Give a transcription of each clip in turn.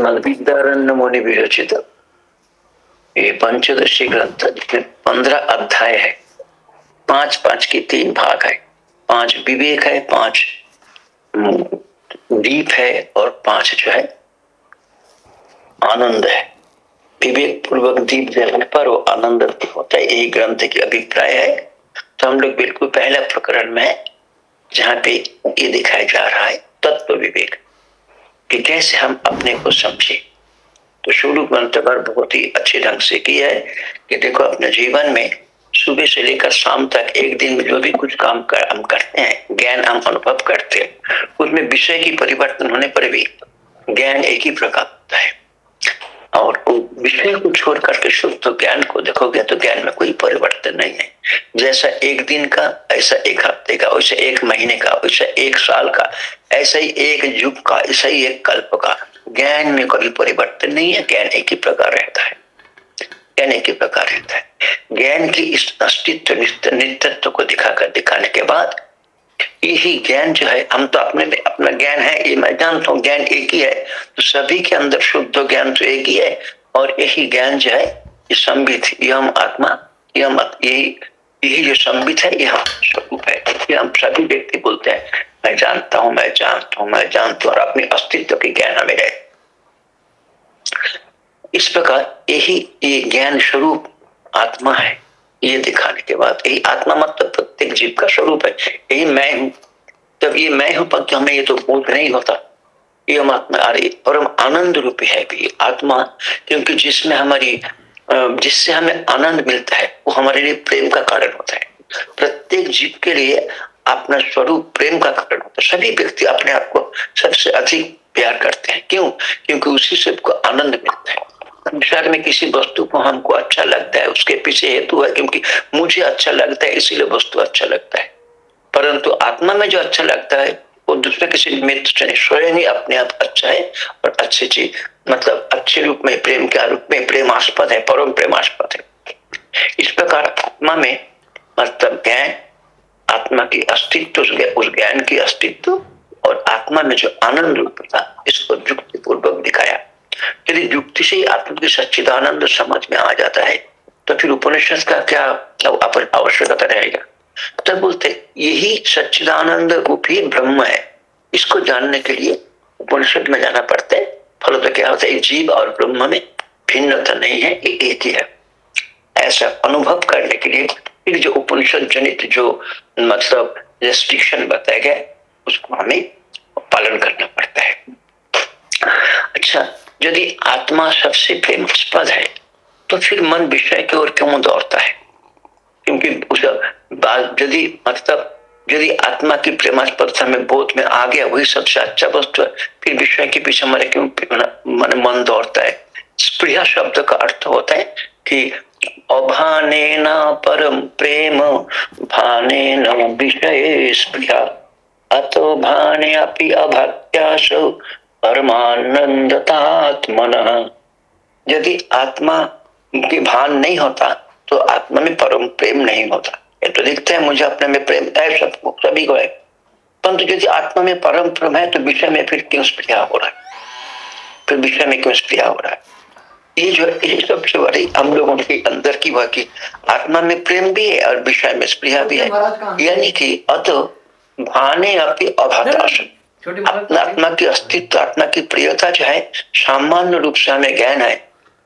श्रीमद मुनि विरचित ये पंचदशी ग्रंथ, जिसमें पंद्रह अध्याय है। पाँच पाँच के तीन भाग है। पाँच विवेक है, पाँच दीप है और पाँच जो है, आनंद है। विवेक पूर्वक दीप जलने पर वो आनंद होता है। यही ग्रंथ की अभिप्राय है। तो हम लोग बिल्कुल पहला प्रकरण में, जहाँ पे ये दिखाया जा रहा है, तत्व विवेक। कि कैसे हम अपने को समझे। तो शुरू मंत्र बहुत ही अच्छे ढंग से किया है कि देखो अपने जीवन में सुबह से लेकर शाम तक एक दिन में जो भी कुछ काम कर, हम करते हैं, ज्ञान हम अनुभव करते हैं, उसमें विषय की परिवर्तन होने पर भी ज्ञान एक ही प्रकार होता है। और विषय को छोड़ करके शुद्ध ज्ञान को देखोगे तो ज्ञान में कोई परिवर्तन नहीं है। जैसा एक दिन का, ऐसा एक हफ़्ते का, वैसे एक महीने का, वैसे एक साल का, ऐसा ही एक युग का, ऐसा ही एक कल्प का। ज्ञान में कभी परिवर्तन नहीं है, ज्ञान एक ही प्रकार रहता है। ज्ञान एक ही प्रकार रहता है। ज्ञान की इस अस्तित्व नित्यत्व को दिखाकर, दिखाने के बाद यही ज्ञान जो है, हम तो अपने में अपना ज्ञान है, ये मैं जानता हूँ, ज्ञान एक ही है तो सभी के अंदर शुद्ध ज्ञान तो एक ही है, और यही ज्ञान जो है, ये संबित यम आत्मा यम यही यही जो संबित है यह स्वरूप है, ये हम सभी व्यक्ति बोलते हैं। मैं जानता हूँ, मैं जानता हूँ, मैं जानता हूँ, और अपने अस्तित्व की ज्ञान हमें रहे इस प्रकार यही ये ज्ञान स्वरूप आत्मा है। ये दिखाने के बाद यही आत्मा मतलब प्रत्येक जीव का स्वरूप है। यही मैं हूँ। जब ये मैं हूँ पर हमें ये तो बोध नहीं होता। ये हम आत्मा आ अरे परम आनंद रूपी है भी। आत्मा, क्योंकि जिसमें हमारी जिससे हमें आनंद मिलता है, वो हमारे लिए प्रेम का कारण होता है। प्रत्येक जीव के लिए अपना स्वरूप प्रेम का कारण होता है। सभी व्यक्ति अपने आप को सबसे अधिक प्यार करते हैं। क्यों? क्योंकि उसी से आनंद मिलता है। संसार में किसी वस्तु को हमको अच्छा लगता है, उसके पीछे हेतु है, क्योंकि मुझे अच्छा लगता है, इसीलिए वस्तु अच्छा लगता है। परंतु आत्मा में जो अच्छा लगता है, वो दूसरे किसी मित्र से स्वयं ही अपने आप अच्छा है और अच्छी चीज़ मतलब अच्छे रूप में, प्रेम के रूप में, प्रेमास्पद है, परम प्रेमास्पद है। इस प्रकार आत्मा में मतलब ज्ञान, आत्मा की अस्तित्व, उस ज्ञान की अस्तित्व और आत्मा में जो आनंद रूप था, इसको युक्ति पूर्वक दिखाया। यदि युक्ति से आत्मा की सच्चिदानंद समझ में आ जाता है। तो फिर उपनिषद का क्या आवश्यकता रहेगा? तब बोलते, यही सच्चिदानंद रूप ही ब्रह्म है। इसको जानने के लिए उपनिषद में जाना पड़ता है। फल तो क्या होता है, जीव और ब्रह्म में भिन्नता नहीं है, एक ही है। ऐसा अनुभव करने के लिए फिर जो उपनिषद जनित जो मतलब रेस्ट्रिक्शन बताया गया, उसको हमें पालन करना पड़ता है। अच्छा यदि आत्मा सबसे प्रेमास्पद है तो फिर मन विषय की ओर क्यों दौड़ता है? क्योंकि उस यदि मतलब यदि आत्मा की प्रेमास्पद में बोध में आ गया, वही सबसे अच्छा वस्तु है। फिर विषय के पीछे हमारे क्यों मन मन दौड़ता है? स्प्रिया शब्द का अर्थ होता है कि अभाने न परम प्रेम भाने न विषय स्प्रिया अतो भाने अपि अभक्त्यासो। परमानंदतात्मन यदि आत्मा के भान नहीं होता तो आत्मा में परम प्रेम नहीं होता। ये तो दिखता है मुझे अपने में प्रेम है सबको सभी को है। परंतु यदि आत्मा में परम प्रेम है तो विषय में फिर क्यों स्प्रिया हो रहा है? फिर विषय में क्यों स्प्रिया हो रहा है? ये जो ये सबसे बड़ी हम लोगों के अंदर की वह की आत्मा में प्रेम भी है और विषय में स्प्रिया भी है। यानी कि अत भाने अपनी अभाताशन अपना आत्मा की अस्तित्व आत्मा की प्रियता जो है सामान्य रूप से हमें ज्ञान है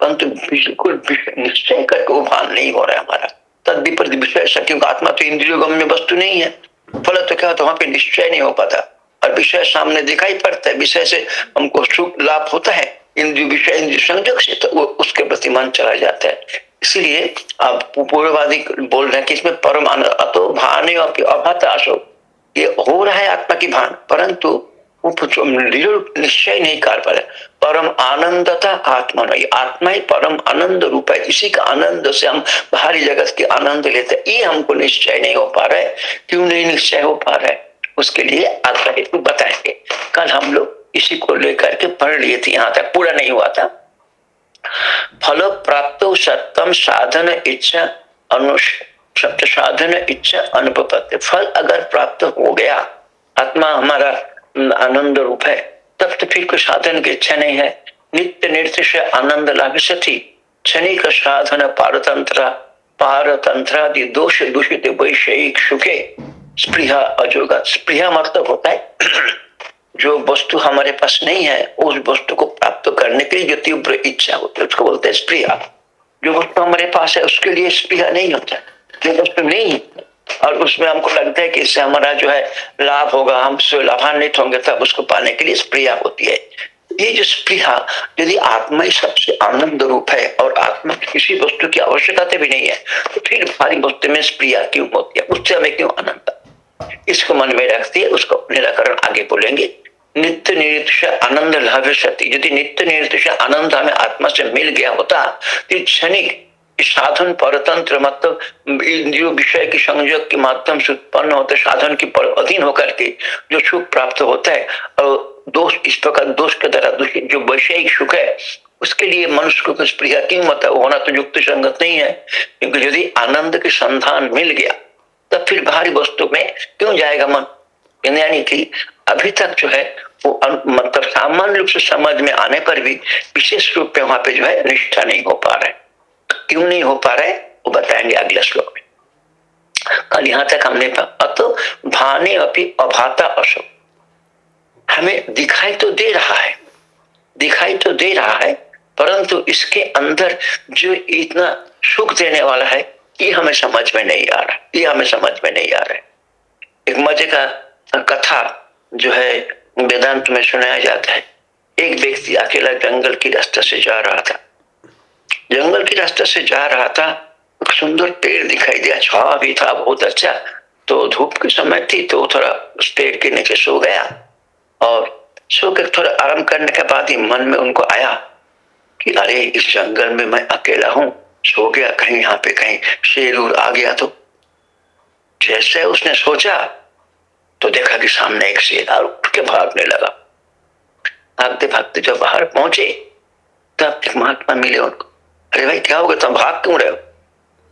परंतु बिल्कुल निश्चय करके वो भान नहीं हो रहा है हमारा। तद विपरीत विषय क्योंकि आत्मा तो इंद्रियों गम्य वस्तु नहीं है। फल तो क्या होता वहाँ पे निश्चय नहीं हो पाता। और विषय सामने दिखाई पड़ता है विषय से हमको सुख लाभ होता है। इंद्रिय विषय इंद्रिय संयोग से तो वो उसके प्रति मन चला जाता है। इसलिए आप पूर्ववादी बोल रहे हैं कि इसमें परम अतो भाने अभात आशो ये हो रहा है आत्मा की भान, परंतु वो निश्चय नहीं कर पा रहे। परम आनंदता आत्मा नहीं, आत्मा ही परम आनंद रूप है। इसी का आनंद से हम बाहरी जगत के आनंद लेते ये हमको निश्चय नहीं हो पा रहा क्यों नहीं निश्चय हो पा रहा उसके लिए आत्मा हेतु बताएँगे। कल हम लोग इसी को लेकर के पढ़ लिए थे, यहाँ तक पूरा नहीं हुआ था। फल प्राप्त सत्यम साधन इच्छा अनुष्ठ साधन इच्छा अनुपत्ति फल अगर प्राप्त हो गया, आत्मा हमारा आनंद रूप है, तब तो फिर कोई साधन की इच्छा नहीं है। नित्य से आनंद लाभ सती। क्षणिक साधन पारतंत्र, पारतंत्रादि दोष दूषित, वैषयिक सुखे स्प्रिया अजोगा। स्प्रिया मतलब होता है, जो वस्तु हमारे पास नहीं है, उस वस्तु को प्राप्त करने के लिए जो तीव्र इच्छा होती है, उसको बोलते हैं स्प्रिया जो वस्तु हमारे पास है, उसके लिए स्प्रिया नहीं होता। जो वस्तु नहीं और उसमें हमको लगता है कि इससे हमारा जो है लाभ होगा, हम लाभान्वित होंगे, तब उसको पाने के लिए स्प्रिया होती है। ये जो स्प्रिया, यदि आत्मा ही सबसे आनंद रूप है, और आत्मा किसी वस्तु की आवश्यकता भी नहीं है तो फिर भारी वस्तु में स्प्रिया क्यों होती है? उससे हमें क्यों आनंद? इसको मन में रखती है, उसको निराकरण आगे बोलेंगे। नित्य निरीक्ष आनंद लाभ सती यदि नित्य निरीक्ष आनंद हमें आत्मा से मिल गया होता तो क्षणिक साधन परतंत्र मतलब इंद्रियो विषय के संयोग के माध्यम से उत्पन्न होते साधन के अधीन होकर के जो सुख प्राप्त होता है और दोष, इस प्रकार दोष के द्वारा दूषित जो वैषयिक सुख है, उसके लिए मनुष्य को कुछ प्रिया क्यों मत होना तो युक्त संगत नहीं है। क्योंकि यदि आनंद के संधान मिल गया, तब फिर बाहरी वस्तु में क्यों जाएगा मन? यानी कि अभी तक जो है, वो मतलब सामान्य रूप से समझ में आने पर भी विशेष रूप में वहाँ पे जो है निष्ठा नहीं हो पा रहा क्यों नहीं हो पा रहा वो बताएँगे अगले श्लोक में। कल यहाँ तक हमने अत भाने अपनी अभाता अशोक हमें दिखाई तो दे रहा है, दिखाई तो दे रहा है, परंतु इसके अंदर जो इतना सुख देने वाला है, ये हमें समझ में नहीं आ रहा, ये हमें समझ में नहीं आ रहा है। एक मज़े का कथा जो है, वेदांत में सुनाया जाता है। एक व्यक्ति अकेला जंगल की रास्ते से जा रहा था। जंगल के रास्ते से जा रहा था। सुंदर पेड़ दिखाई दिया। छावा भी था, बहुत अच्छा। तो धूप के समय थी तो थोड़ा उस पेड़ के नीचे सो गया। और सो के थोड़ा आराम करने के बाद ही मन में उनको आया कि अरे, इस जंगल में मैं अकेला हूँ। सो गया कहीं, यहाँ पे कहीं शेर उर आ गया तो। जैसे उसने सोचा तो देखा कि सामने एक शेर और उठ के भागने लगा। भागते भागते जब बाहर पहुँचे, तब एक महात्मा मिले उनको। अरे भाई, क्या हो गया तुम भाग क्यों रहे हो?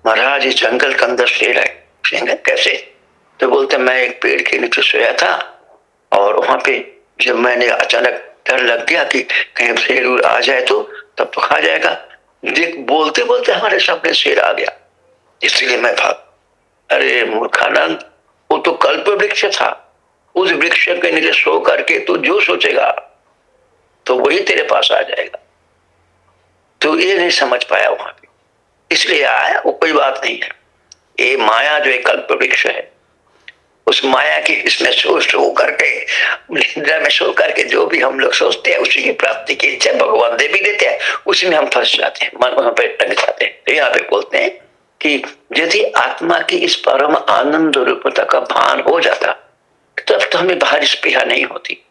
महाराज, इस जंगल के अंदर शेर है। कैसे? तो बोलते, मैं एक पेड़ के नीचे सोया था और वहाँ पे जब मैंने अचानक डर लग गया कि कहीं शेर आ जाए तो तब तो खा जाएगा। देख, बोलते बोलते हमारे सामने शेर आ गया। इसलिए मैं भाग। अरे, मूर्खानंद, वो तो कल्प वृक्ष था। उस वृक्ष के नीचे सो करके तू जो सोचेगा तो वही तेरे पास आ जाएगा। तो ये नहीं समझ पाया वहाँ पे। इसलिए आया, वो कोई बात नहीं है। ये माया जो एक कल्प वृक्ष है, उस माया की इसमें सोच सो करके, निद्रा में सो करके जो भी हम लोग सोचते हैं, उसी की प्राप्ति की इच्छा भगवान दे भी देते हैं, उसी में हम फंस जाते हैं, मन वहाँ पर टंग जाते हैं। तो यहाँ पे बोलते हैं कि यदि आत्मा की इस परम आनंद रूपता का भान हो जाता, तब तो हमें बाहर स्पृहा नहीं होती।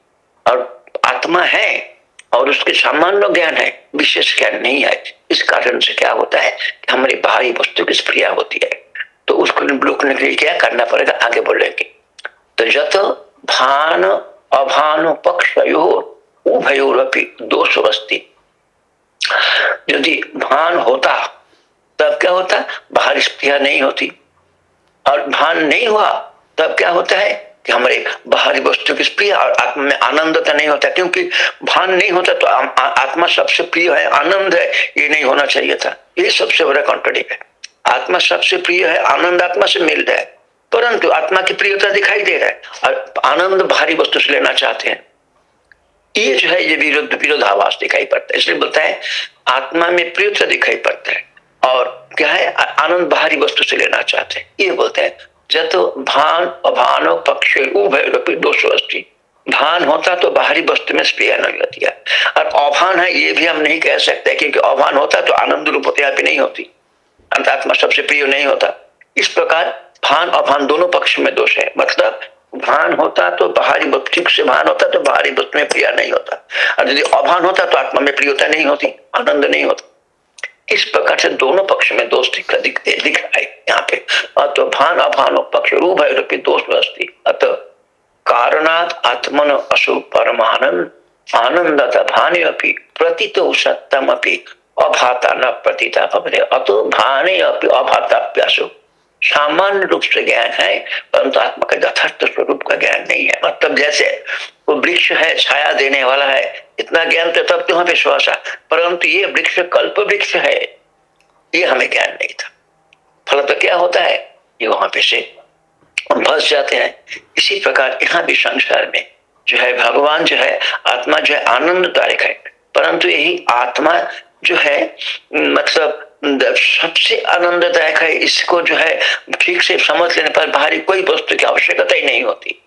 और आत्मा है और उसके सामान्य ज्ञान है, विशेष ज्ञान नहीं है। इस कारण से क्या होता है कि हमारी बाहरी वस्तु की स्प्रिया होती है। तो उसको रोकने के लिए क्या करना पड़ेगा? आगे बोलेंगे। तो जत भान अभान पक्ष उभयोरपि दोष वस्ती यदि भान होता, तब क्या होता? बाहर स्प्रिया नहीं होती। और भान नहीं हुआ, तब क्या होता है? कि हमारे बाहरी वस्तु की प्रिय आत्मा में आनंद तो नहीं होता, क्योंकि भान नहीं होता तो आत्मा सबसे प्रिय है, आनंद है, ये नहीं होना चाहिए था। ये सबसे बड़ा कॉन्ट्रोडिक है। आत्मा सबसे प्रिय है, आनंद आत्मा से मिल रहा है। परंतु आत्मा की प्रियता दिखाई दे रहा है। और आनंद भारी वस्तु से लेना चाहते हैं। ये जो है, ये विरुद्ध विरोधावास दिखाई पड़ता है। इसलिए बोलता है, आत्मा में प्रियता दिखाई पड़ता है। और क्या है? आनंद बाहरी वस्तु से लेना चाहते हैं। ये बोलते हैं जब भान अभानो पक्ष उभय दोषो अस्थि भान होता तो बाहरी वस्तु में स्प्रिया नहीं होती है। और अभान है, ये भी हम नहीं कह सकते, क्योंकि अभान होता तो आनंद रूप होते नहीं होती। अंतात्मा सबसे प्रिय नहीं होता। इस प्रकार भान अभान दोनों पक्ष में दोष है। मतलब भान होता तो बाहरी ठीक से भान होता तो बाहरी वस्तु में प्रिया नहीं होता। और यदि अभान होता तो आत्मा में प्रियता नहीं होती, आनंद नहीं होता। इस प्रकार से दोनों पक्ष में दोष दिख दिख रहा है यहाँ पे अत भान अभान पक्ष रूप है दोष अस्थि अत कारणात आत्मन असु परमानंद, आनंद भाने अपनी प्रतीत सत्यम अपनी अभाता न प्रतीता अतो भाने अभाता अभाताप्यासु सामान्य रूप से ज्ञान है, परंतु आत्मा का यथार्थ स्वरूप का ज्ञान नहीं है। मतलब जैसे वो वृक्ष है, छाया देने वाला है, इतना ज्ञान तो तब तो विश्वास है परंतु ये वृक्ष कल्प वृक्ष है, ये हमें ज्ञान नहीं था। फल तो क्या होता है? ये वहाँ पे से फंस जाते हैं। इसी प्रकार यहाँ भी संसार में जो है, भगवान जो है, आत्मा जो है, आनंददायक है। परंतु यही आत्मा जो है मतलब सबसे आनंददायक है, इसको जो है ठीक से समझ लेने पर बाहरी कोई वस्तु की आवश्यकता ही नहीं होती।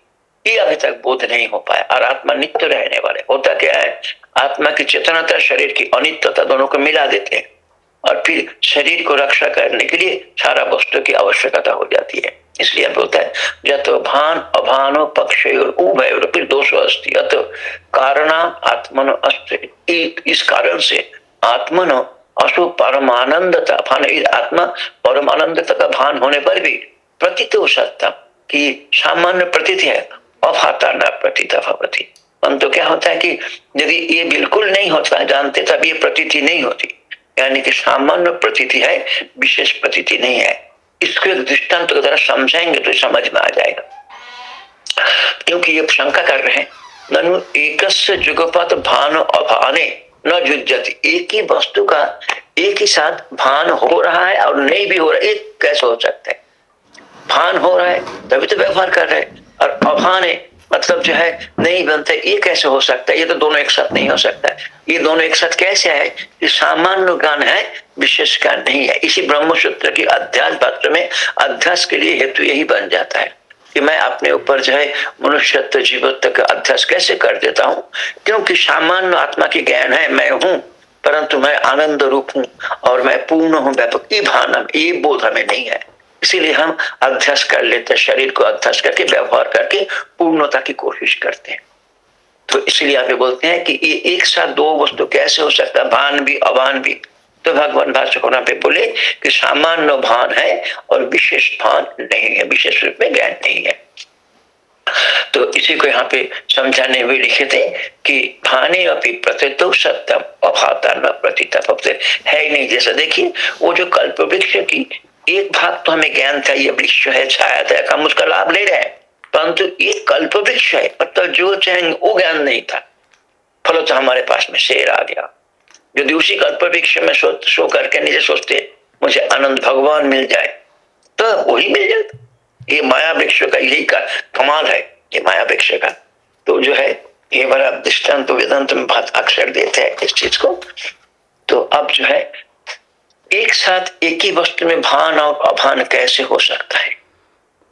ये अभी तक बोध नहीं हो पाया और आत्मा नित्य रहने वाले। होता क्या है? आत्मा की चेतनता शरीर की अनित्यता दोनों को मिला देते हैं और फिर शरीर को रक्षा करने के लिए सारा वस्तु की आवश्यकता हो जाती है। इसलिए बोलता है जत भान अभानो पक्ष और फिर दोष अस्थि अत कारण आत्मन इस कारण से आत्मनो अशु परमानंदता भान आत्मा परमानंदता का भान होने पर भी प्रतीत हो सकता कि सामान्य प्रतीत है, अभाता न प्रतीत भवती। परंतु क्या होता है कि यदि ये बिल्कुल नहीं होता, जानते तब ये प्रतीति नहीं होती। यानी कि सामान्य प्रतीति है, विशेष प्रतीति नहीं है। इसको एक दृष्टांत की तरह समझाएँगे तो समझ में आ जाएगा। क्योंकि ये शंका कर रहे हैं, ननु एक जुगपत भान अभाने। न जुजती एक ही वस्तु का एक ही साथ भान हो रहा है और नहीं भी हो रहा है, एक कैसे हो सकता है? भान हो रहा है, तभी तो व्यवहार कर रहे और अभान है मतलब जो है, नहीं बनते, ये कैसे हो सकता है? ये तो दोनों एक साथ नहीं हो सकता है। ये दोनों एक साथ कैसे है ये सामान्य ज्ञान है, विशेष ज्ञान नहीं है। इसी ब्रह्म सूत्र की अध्यास पत्र में अध्यास के लिए हेतु यही बन जाता है। कि मैं अपने ऊपर जो है मनुष्यत्व जीवत्व का अध्यास कैसे कर देता हूँ? क्योंकि सामान्य आत्मा की ज्ञान है, मैं हूँ, परंतु मैं आनंद रूप हूँ और मैं पूर्ण हूँ, व्यापक। ये भान ये बोध हमें नहीं है। इसीलिए हम अध्यास कर लेते हैं, शरीर को अध्यास करके, व्यवहार करके, पूर्णता की कोशिश करते हैं। तो इसलिए आप बोलते हैं कि ये एक साथ दो वस्तु कैसे हो सकता है? भान भी अभान भी। तो भगवान भाषकोना पे बोले कि सामान्य भान है और विशेष भान नहीं है, विशेष रूप में ज्ञान नहीं है। तो इसी को यहाँ पे समझाने हुए लिखे थे कि भाने अपनी प्रतितो सत्यम अभाता है ही नहीं, जैसा देखिए, वो जो कल्प वृक्ष की एक भाग तो हमें ज्ञान था, ये वृक्ष है छाया था, हम उसका लाभ ले रहे हैं। परंतु एक कल्प वृक्ष है मतलब जो चाहेंगे वो ज्ञान नहीं था। फलो तो हमारे पास में शेर आ गया। यदि उसी कल्प वृक्ष में सो, सो करके नीचे सोचते मुझे आनंद भगवान मिल जाए तो वही मिल जाता। ये माया वृक्ष का यही का कमाल है ये माया वृक्ष का। तो जो है ये बड़ा दृष्टांत वेदांत में बहुत अक्षर देते हैं इस चीज़ को। तो अब जो है एक साथ एक ही वस्तु में भान और अभान कैसे हो सकता है?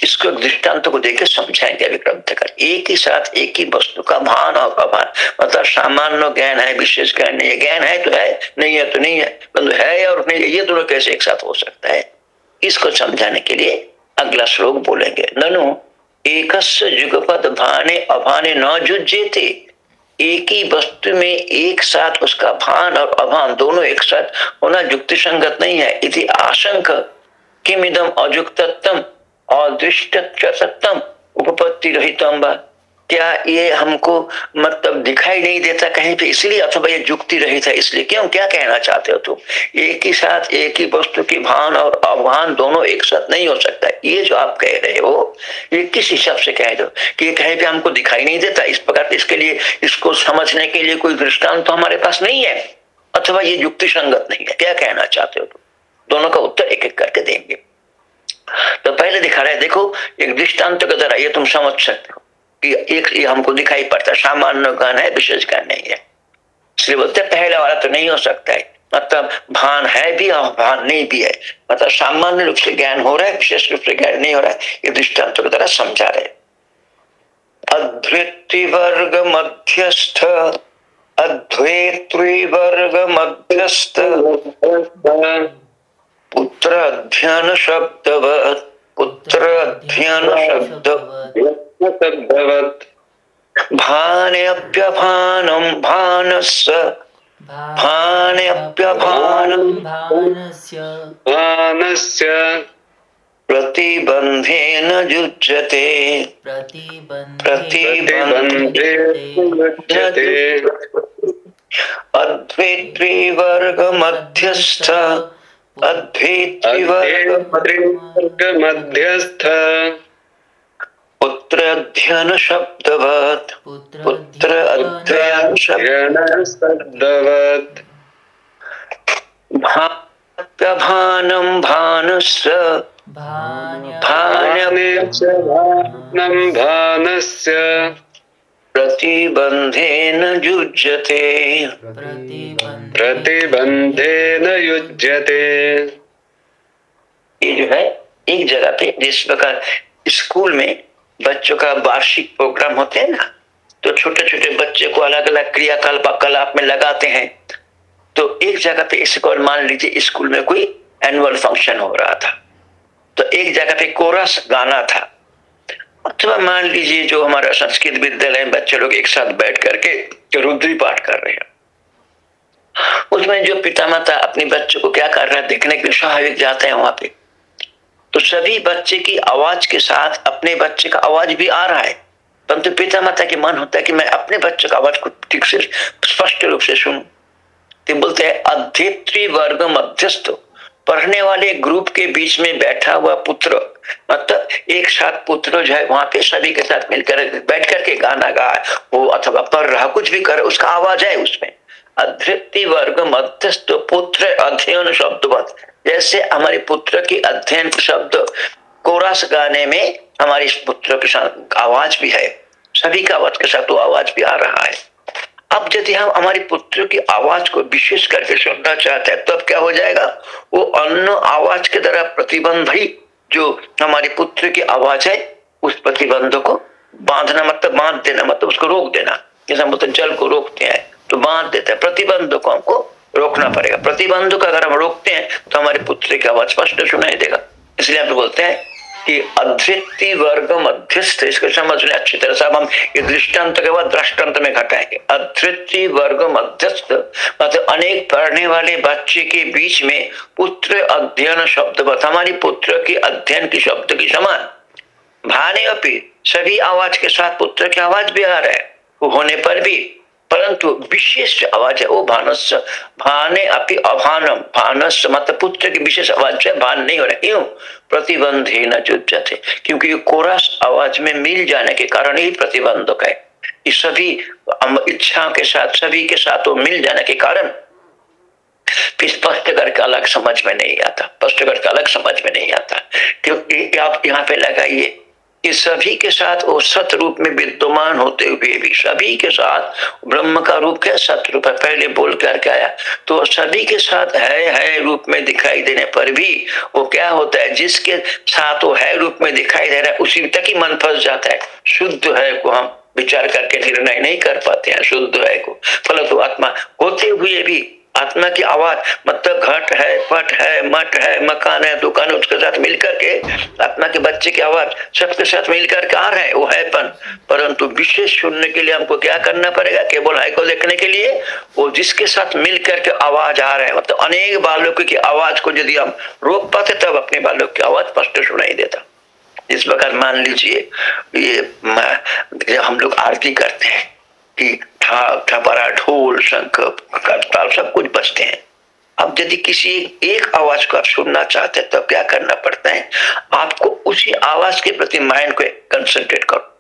इसको दृष्टांत को देकर समझाएँगे विक्रम कर एक ही साथ एक ही वस्तु का भान और अभान मतलब सामान्य ज्ञान है, विशेष ज्ञान नहीं है। ज्ञान है तो है, नहीं है तो नहीं है। मतलब है और नहीं है, ये दोनों कैसे एक साथ हो सकता है? इसको समझाने के लिए अगला श्लोक बोलेंगे। ननु एक जुगपद भाने अभाने न जुजे थे एक ही वस्तु में एक साथ उसका भान और अभान, दोनों एक साथ होना युक्ति संगत नहीं है। इति आशंक। इदम अजुक्तम अदृष्ट सत्यम उपपत्ति रहित क्या ये हमको मतलब दिखाई नहीं देता कहीं पे? इसलिए अथवा ये जुक्ति रहित है, इसलिए क्यों? क्या कहना चाहते हो तुम? एक ही साथ, एक ही वस्तु की भान और अभान दोनों एक साथ नहीं हो सकता। ये जो आप कह रहे हो, ये किस हिसाब से कह दो कि कहीं पे हमको दिखाई नहीं देता, इस प्रकार इसके लिए, इसको समझने के लिए कोई दृष्टांत तो हमारे पास नहीं है। अथवा ये युक्ति संगत नहीं है। क्या कहना चाहते हो तुम? दोनों का उत्तर एक एक करके देंगे। तो पहले दिखा रहे देखो, एक दृष्टांत के द्वारा ये तुम समझ सकते हो कि एक ये हमको दिखाई पड़ता है, सामान्य ज्ञान है, विशेष ज्ञान नहीं है। इसलिए बोलते पहले वाला तो नहीं हो सकता है। मतलब भान है भी और भान नहीं भी है। मतलब सामान्य रूप से ज्ञान हो रहा है, विशेष रूप से ज्ञान नहीं हो रहा है, ये दृष्टांत के द्वारा समझा रहे अद्वैती वर्ग मध्यस्थ अद्वैत्री वर्ग मध्यस्थ। पुत्र अध्ययन शब्दवत् पुत्र अध्ययन शब्द शब्दवत् भान्यप्यभानं भानस्य। भान्यप्यभानं भानस्य प्रतिबन्धेन युज्यते। प्रतिबन्धे अद्वैत्री वर्ग मध्यस्थ मध्यस्थ पुत्र अध्ययन शब्दवत पुत्र अध्ययन शब्दवत भानम भानस्य भान्यं भानस्य। प्रतिबंधेन युज्यते। प्रतिबंधेन युज्यते। ये जो है एक जगह पे जिस प्रकार स्कूल में बच्चों का वार्षिक प्रोग्राम होते हैं ना तो छोटे छोटे बच्चे को अलग अलग क्रियाकल्प कलाप में लगाते हैं। तो एक जगह पे इसको मान लीजिए स्कूल में कोई एनुअल फ़ंक्शन हो रहा था। तो एक जगह पे कोरस गाना था। अथवा मान लीजिए जो हमारा संस्कृत विद्यालय में बच्चे लोग एक साथ बैठ करके रुद्री पाठ कर रहे हैं। उसमें जो पिता माता अपने बच्चों को क्या कर रहे हैं, देखने के लिए स्वाभाविक जाते हैं वहाँ पे। तो सभी बच्चे की आवाज़ के साथ अपने बच्चे का आवाज़ भी आ रहा है। परंतु तो पिता माता के मन होता है कि मैं अपने बच्चे का आवाज़ को ठीक से स्पष्ट रूप से सुनू। तो बोलते हैं अध्यत्री वर्ग मध्यस्थ पढ़ने वाले ग्रुप के बीच में बैठा हुआ पुत्र मतलब एक साथ पुत्र जो है, वहाँ पे सभी के साथ मिलकर बैठ करके गाना गा, वो अथवा पढ़ रहा, कुछ भी कर, उसका आवाज़ है उसमें। अधृति वर्ग मध्यस्थ पुत्र अध्ययन शब्द जैसे हमारे पुत्र की अध्ययन शब्द कोरस गाने में हमारे पुत्र के साथ आवाज़ भी है। सभी का आवाज़ के साथ वो आवाज़ भी आ रहा है। अब यदि हम हमारे पुत्र की आवाज़ को विशेष करके सुनना चाहते हैं, तब क्या हो जाएगा? वो अन्य आवाज़ के द्वारा प्रतिबंध ही जो हमारे पुत्र की आवाज़ है, उस प्रतिबंध को बांधना मतलब बाँध देना मतलब उसको रोक देना। जैसे मतलब जल को रोकते हैं तो बाँध देते हैं। प्रतिबंध को हमको रोकना पड़ेगा। प्रतिबंध को अगर हम रोकते हैं तो हमारे पुत्र की आवाज़ स्पष्ट सुनाई देगा। इसलिए हम बोलते हैं कि अधृति वर्ग मध्यस्थ इसको समझ लें अच्छी तरह से। हम ये दृष्टांत के बाद दृष्टांत में घटाएँगे अधृति वर्ग मध्यस्थ मतलब अनेक पढ़ने वाले बच्चे के बीच में पुत्र अध्ययन शब्द हमारी पुत्र की अध्ययन की शब्द की समान। भाने अपी सभी आवाज़ के साथ पुत्र की आवाज़ भी आ रहा है। होने पर भी परंतु विशेष आवाज़ है, वो भानस भाने अपनी अभानम। भानस मतलब पुत्र की विशेष आवाज़ है, भान नहीं हो रहा। क्यों प्रतिबंध ही न थे क्योंकि ये कोरस आवाज़ में मिल जाने के कारण ही प्रतिबंधक है। इस सभी इच्छा के साथ, सभी के साथ वो मिल जाने के कारण स्पष्ट करके अलग समझ में नहीं आता। स्पष्ट करके अलग समझ में नहीं आता। क्योंकि आप यहाँ पे लगाइए। कि सभी के साथ वो सत रूप में विद्यमान होते हुए भी, सभी के साथ ब्रह्म का रूप क्या सत रूप है? पहले बोल करके आया। तो सभी के साथ है है रूप में दिखाई देने पर भी वो क्या होता है? जिसके साथ वो है रूप में दिखाई दे रहा है, उसी तक ही मन फंस जाता है। शुद्ध है को हम विचार करके निर्णय नहीं कर पाते हैं, शुद्ध है को। फल तो आत्मा होते हुए भी आत्मा की आवाज़ मतलब घट है पट है, मठ है, मकान है, दुकान है, उसके साथ मिलकर के आत्मा के बच्चे की आवाज़ सबके साथ मिलकर के आ रहे वो है पन। परंतु विशेष सुनने के लिए हमको क्या करना पड़ेगा? केवल है को देखने के लिए वो जिसके साथ मिलकर के आवाज़ आ रहे हैं। मतलब अनेक बालों की आवाज़ को यदि हम रोक पाते, तब अपने बालक की आवाज़ स्पष्ट सुनाई देता। इस प्रकार मान लीजिए, ये हम लोग आरती करते हैं। कि ठपरा ढोल, शंख, करताल, सब कुछ बजते हैं। अब यदि किसी एक आवाज़ को आप सुनना चाहते हैं तो क्या करना पड़ता है? आपको उसी आवाज़ के प्रति माइंड को कंसंट्रेट करो।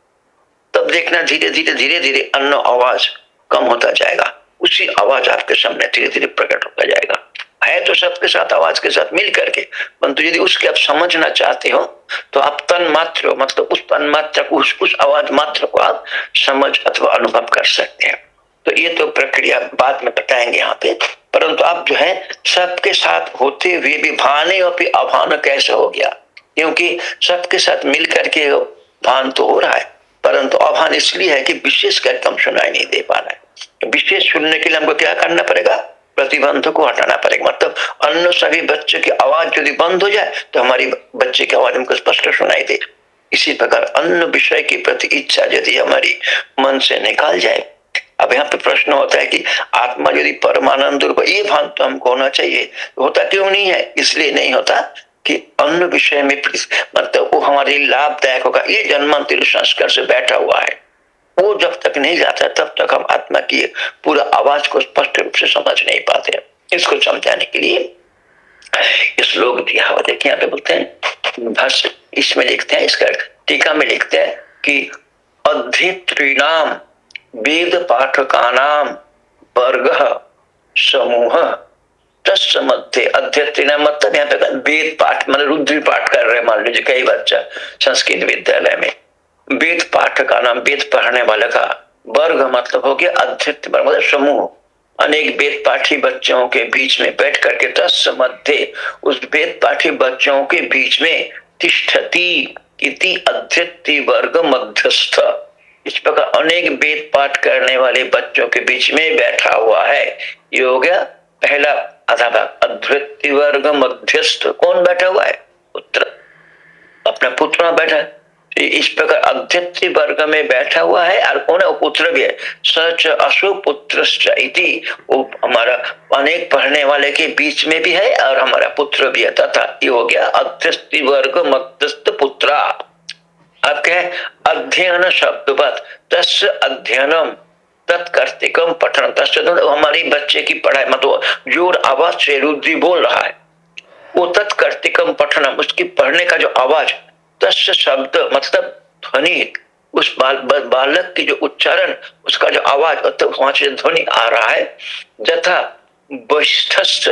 तब देखना धीरे धीरे धीरे धीरे अन्य आवाज़ कम होता जाएगा। उसी आवाज़ आपके सामने धीरे धीरे प्रकट होता जाएगा। है तो सबके साथ आवाज़ के साथ मिल करके। परंतु यदि उसके आप समझना चाहते हो तो आप तन मात्र मतलब उस तन मात्र को उस, उस आवाज़ मात्र को आप समझ अथवा अनुभव कर सकते हैं। तो ये तो प्रक्रिया बाद में बताएँगे यहाँ पे। परंतु अब जो है सबके साथ होते हुए भी भाने और भी अभान कैसे हो गया? क्योंकि सबके साथ मिल करके भान तो हो रहा है। परंतु अभान इसलिए है कि विशेष करके हम सुनाई नहीं दे पा रहे हैं। विशेष सुनने के लिए हमको क्या करना पड़ेगा? प्रतिबंध को हटाना पड़ेगा। मतलब अन्य सभी बच्चे की आवाज़ यदि बंद हो जाए तो हमारी बच्चे की आवाज़ हमको स्पष्ट सुनाई दे। इसी प्रकार अन्य विषय की प्रति इच्छा यदि हमारी मन से निकाल जाए, अब यहाँ पे प्रश्न होता है कि आत्मा यदि परमानंद रूप, ये भान तो हमको होना चाहिए। होता क्यों नहीं है? इसलिए नहीं होता कि अन्य विषय में मतलब वो हमारे लाभदायक होगा। ये जन्मांतर संस्कार से बैठा हुआ है। वो जब तक नहीं जाता तब तक हम आत्मा की पूरा आवाज़ को स्पष्ट रूप से समझ नहीं पाते इसको समझाने के लिए श्लोक दिया देखिए यहाँ पे बोलते हैं, भाष्य इसमें लिखते हैं, इसका टीका में लिखते हैं कि अध्यत्रीणाम वेद पाठका नाम वर्ग, समूह मध्य मतलब यहाँ पे वेद पाठ मतलब रुद्री पाठ कर रहे हैं, मान लीजिए, कई बच्चा संस्कृत विद्यालय में। वेद पाठ का नाम, वेद पढ़ने वाले का वर्ग मतलब हो गया अध्यक्ष मतलब समूह। अनेक वेद पाठी बच्चों के बीच में बैठ करके तस् मध्य उस वेद पाठी बच्चों के बीच में तिष्ठती इति अध्यक्ति वर्ग मध्यस्थ। इस प्रकार अनेक वेद पाठ करने वाले बच्चों के बीच में बैठा हुआ है। ये हो गया पहला आधा भाग अध्यक्ति वर्ग मध्यस्थ। कौन बैठा हुआ है? पुत्र। अपना पुत्र बैठा है। इस प्रकार अध्यक्ष वर्ग में बैठा हुआ है और कौन है? पुत्र भी है सच अशु पुत्र हमारा अनेक पढ़ने वाले के बीच में भी है और हमारा पुत्र भी है तथा ये हो गया अध्यक्ष वर्ग मध्यस्थ पुत्रा। अब क्या है अध्ययन शब्द तस् अध्ययनम तत्कर्तिकम पठन। तस् हमारी बच्चे की पढ़ाई मतलब ज़ोर आवाज़ से रुद्री बोल रहा है। वो तत्कर्तिकम पठनम उसकी पढ़ने का जो आवाज़ तस् शब्द मतलब ध्वनि उस बाल, बालक की जो उच्चारण उसका जो आवाज़ तो वहाँ से ध्वनि आ रहा है जथा वरिष्ठ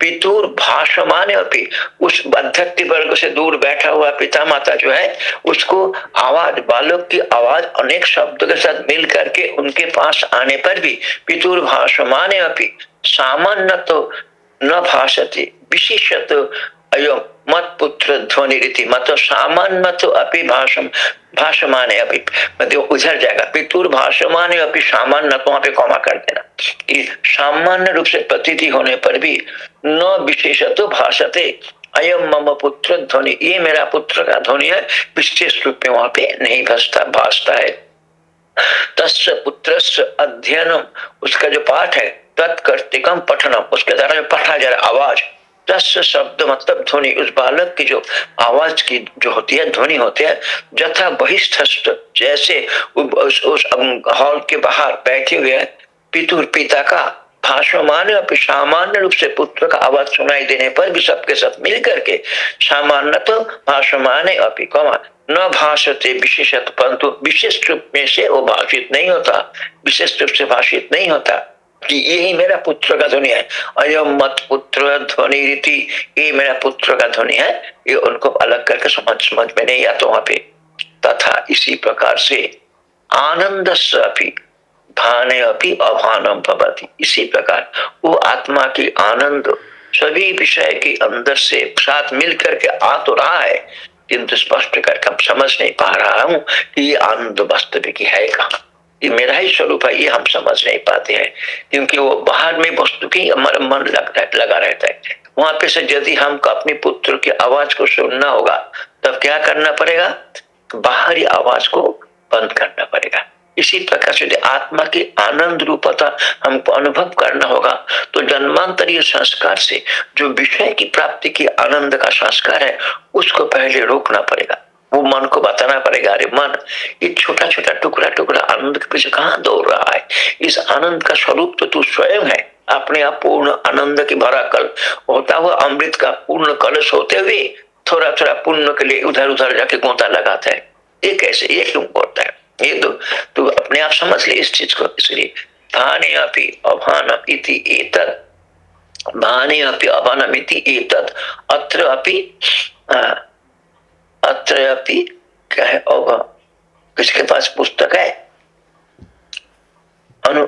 पितुर भाषमान अपनी उस अध्यक्ति वर्ग से दूर बैठा हुआ पिता माता जो है उसको आवाज़ बालक की आवाज़ अनेक शब्दों के साथ मिल करके उनके पास आने पर भी पितुर भाषमान अपनी सामान्य तो न भाषते विशेषत अयो मत पुत्र ध्वनि रीति मत सामान्य मत अपनी भाषम, भाषमाने अभी मतलब उधर जाएगा। पितुर भाषमाने अभी सामान्य तो वहाँ पे कौमा कर देना। सामान्य रूप से प्रतीति होने पर भी न विशेष तो भाषते। अयम मम पुत्र ध्वनि, ये मेरा पुत्र का ध्वनि है, विशेष रूप में वहाँ पे नहीं भाषता भाषता है। तस्य पुत्र अध्ययनम, उसका जो पाठ है तत्कर्तिकम पठनम, उसके द्वारा जो पढ़ा जा रहा आवाज़ दस शब्द मतलब ध्वनि उस बालक की जो आवाज़ की जो होती है ध्वनि होती है जथा बहिष्ठ जैसे उस, उस हॉल के बाहर बैठे हुए पितुर पिता का भाषमान सामान्य रूप से पुत्र का आवाज़ सुनाई देने पर भी सबके सब मिल करके सामान्य तो भाषमान अपी कमा न भाषते विशेषत परंतु विशेष रूप में से वो भाषित नहीं होता विशेष रूप से भाषित नहीं होता। कि यही मेरा पुत्र का ध्वनि है। अयम मत पुत्र ध्वनि रीति ये मेरा पुत्र का ध्वनि है। ये उनको अलग करके समझ समझ में नहीं आता वहाँ पे। तथा इसी प्रकार से आनंद भाने अपनी अभानम भवती। इसी प्रकार वो आत्मा की आनंद सभी विषय के अंदर से साथ मिल करके आ तो रहा है, किंतु स्पष्ट करके समझ नहीं पा रहा हूँ कि ये आनंद वास्तविक है कहा। ये मेरा ही स्वरूप है, ये हम समझ नहीं पाते हैं। क्योंकि वो बाहर में वस्तु की मन लगता है लगा रहता है। वहाँ पे से यदि हमको अपने पुत्र की आवाज़ को सुनना होगा, तब क्या करना पड़ेगा? बाहरी आवाज़ को बंद करना पड़ेगा। इसी प्रकार से आत्मा की आनंद रूपता हमको अनुभव करना होगा तो जन्मांतरीय संस्कार से जो विषय की प्राप्ति की आनंद का संस्कार है, उसको पहले रोकना पड़ेगा। वो मन को बताना पड़ेगा, अरे मन, ये छोटा छोटा टुकड़ा टुकड़ा आनंद के पीछे कहाँ दौड़ रहा है? इस आनंद का स्वरूप तो तू स्वयं है। अपने आप पूर्ण आनंद की भरा कल होता हुआ अमृत का पूर्ण कलश होते हुए थोड़ा थोड़ा पुण्य के लिए उधर उधर जाके गोता लगाता है। ये कैसे? ये क्यों करता है? ये तो तू अपने आप समझ ले इस चीज़ को। इसलिए भाने अपी अभान इति एतत्। भाने अपि अभानमिति एतत्। अत्र अपि अत्र क्या है? अवगम किसके पास पुस्तक है? अनु,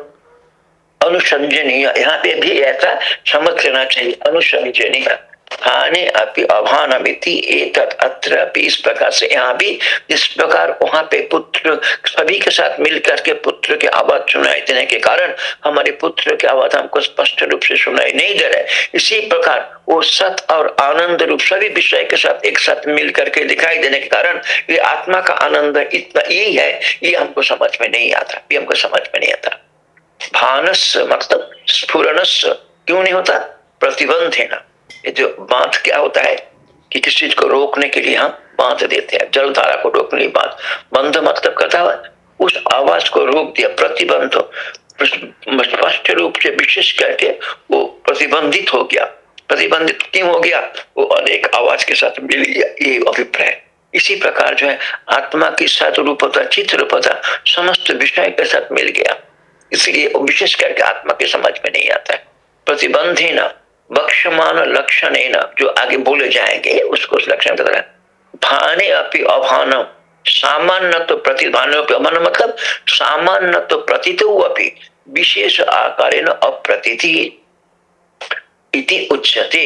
अनुसंजनीय। यहाँ पे भी ऐसा समझ लेना चाहिए। अनुसंजनीय। हानि अपि अभानमिति एतत् अत्र अपि इस प्रकार से यहाँ भी इस प्रकार वहाँ पे पुत्र सभी के साथ मिल करके पुत्र के आवाज़ सुनाई देने के कारण हमारे पुत्र की आवाज़ हमको स्पष्ट रूप से सुनाई नहीं दे रहे। इसी प्रकार वो सत और आनंद रूप सभी विषय के साथ एक साथ मिल करके दिखाई देने के कारण ये आत्मा का आनंद इतना यही है, ये हमको समझ में नहीं आता, ये हमको समझ में नहीं आता। भानस मतलब स्फुरनस क्यों नहीं होता? प्रतिबंध है ना जो बाँध क्या होता है कि किसी चीज़ को रोकने के लिए हम बाँध देते हैं, जलधारा को रोकने के लिए बाँध। बंध मतलब कहता उस आवाज़ को रोक दिया, प्रतिबंध। स्पष्ट रूप से विशेष करके वो प्रतिबंधित हो गया। प्रतिबंधित क्यों हो गया? वो अनेक आवाज़ के साथ मिल गया ये अभिप्राय। इसी प्रकार जो है, आत्मा की सत रूपता चित्र रूपता समस्त विषय के साथ मिल गया। इसलिए विशेष करके आत्मा के समझ में नहीं आता है। प्रतिबंध ही न। बक्षमान लक्षण जो आगे बोले जाएँगे, उसको उस लक्षण का भाने अपनी अभान सामान्य तो प्रतिभान मतलब सामान्य तो प्रतीत विशेष आकार अप्रतीति इति उच्यते।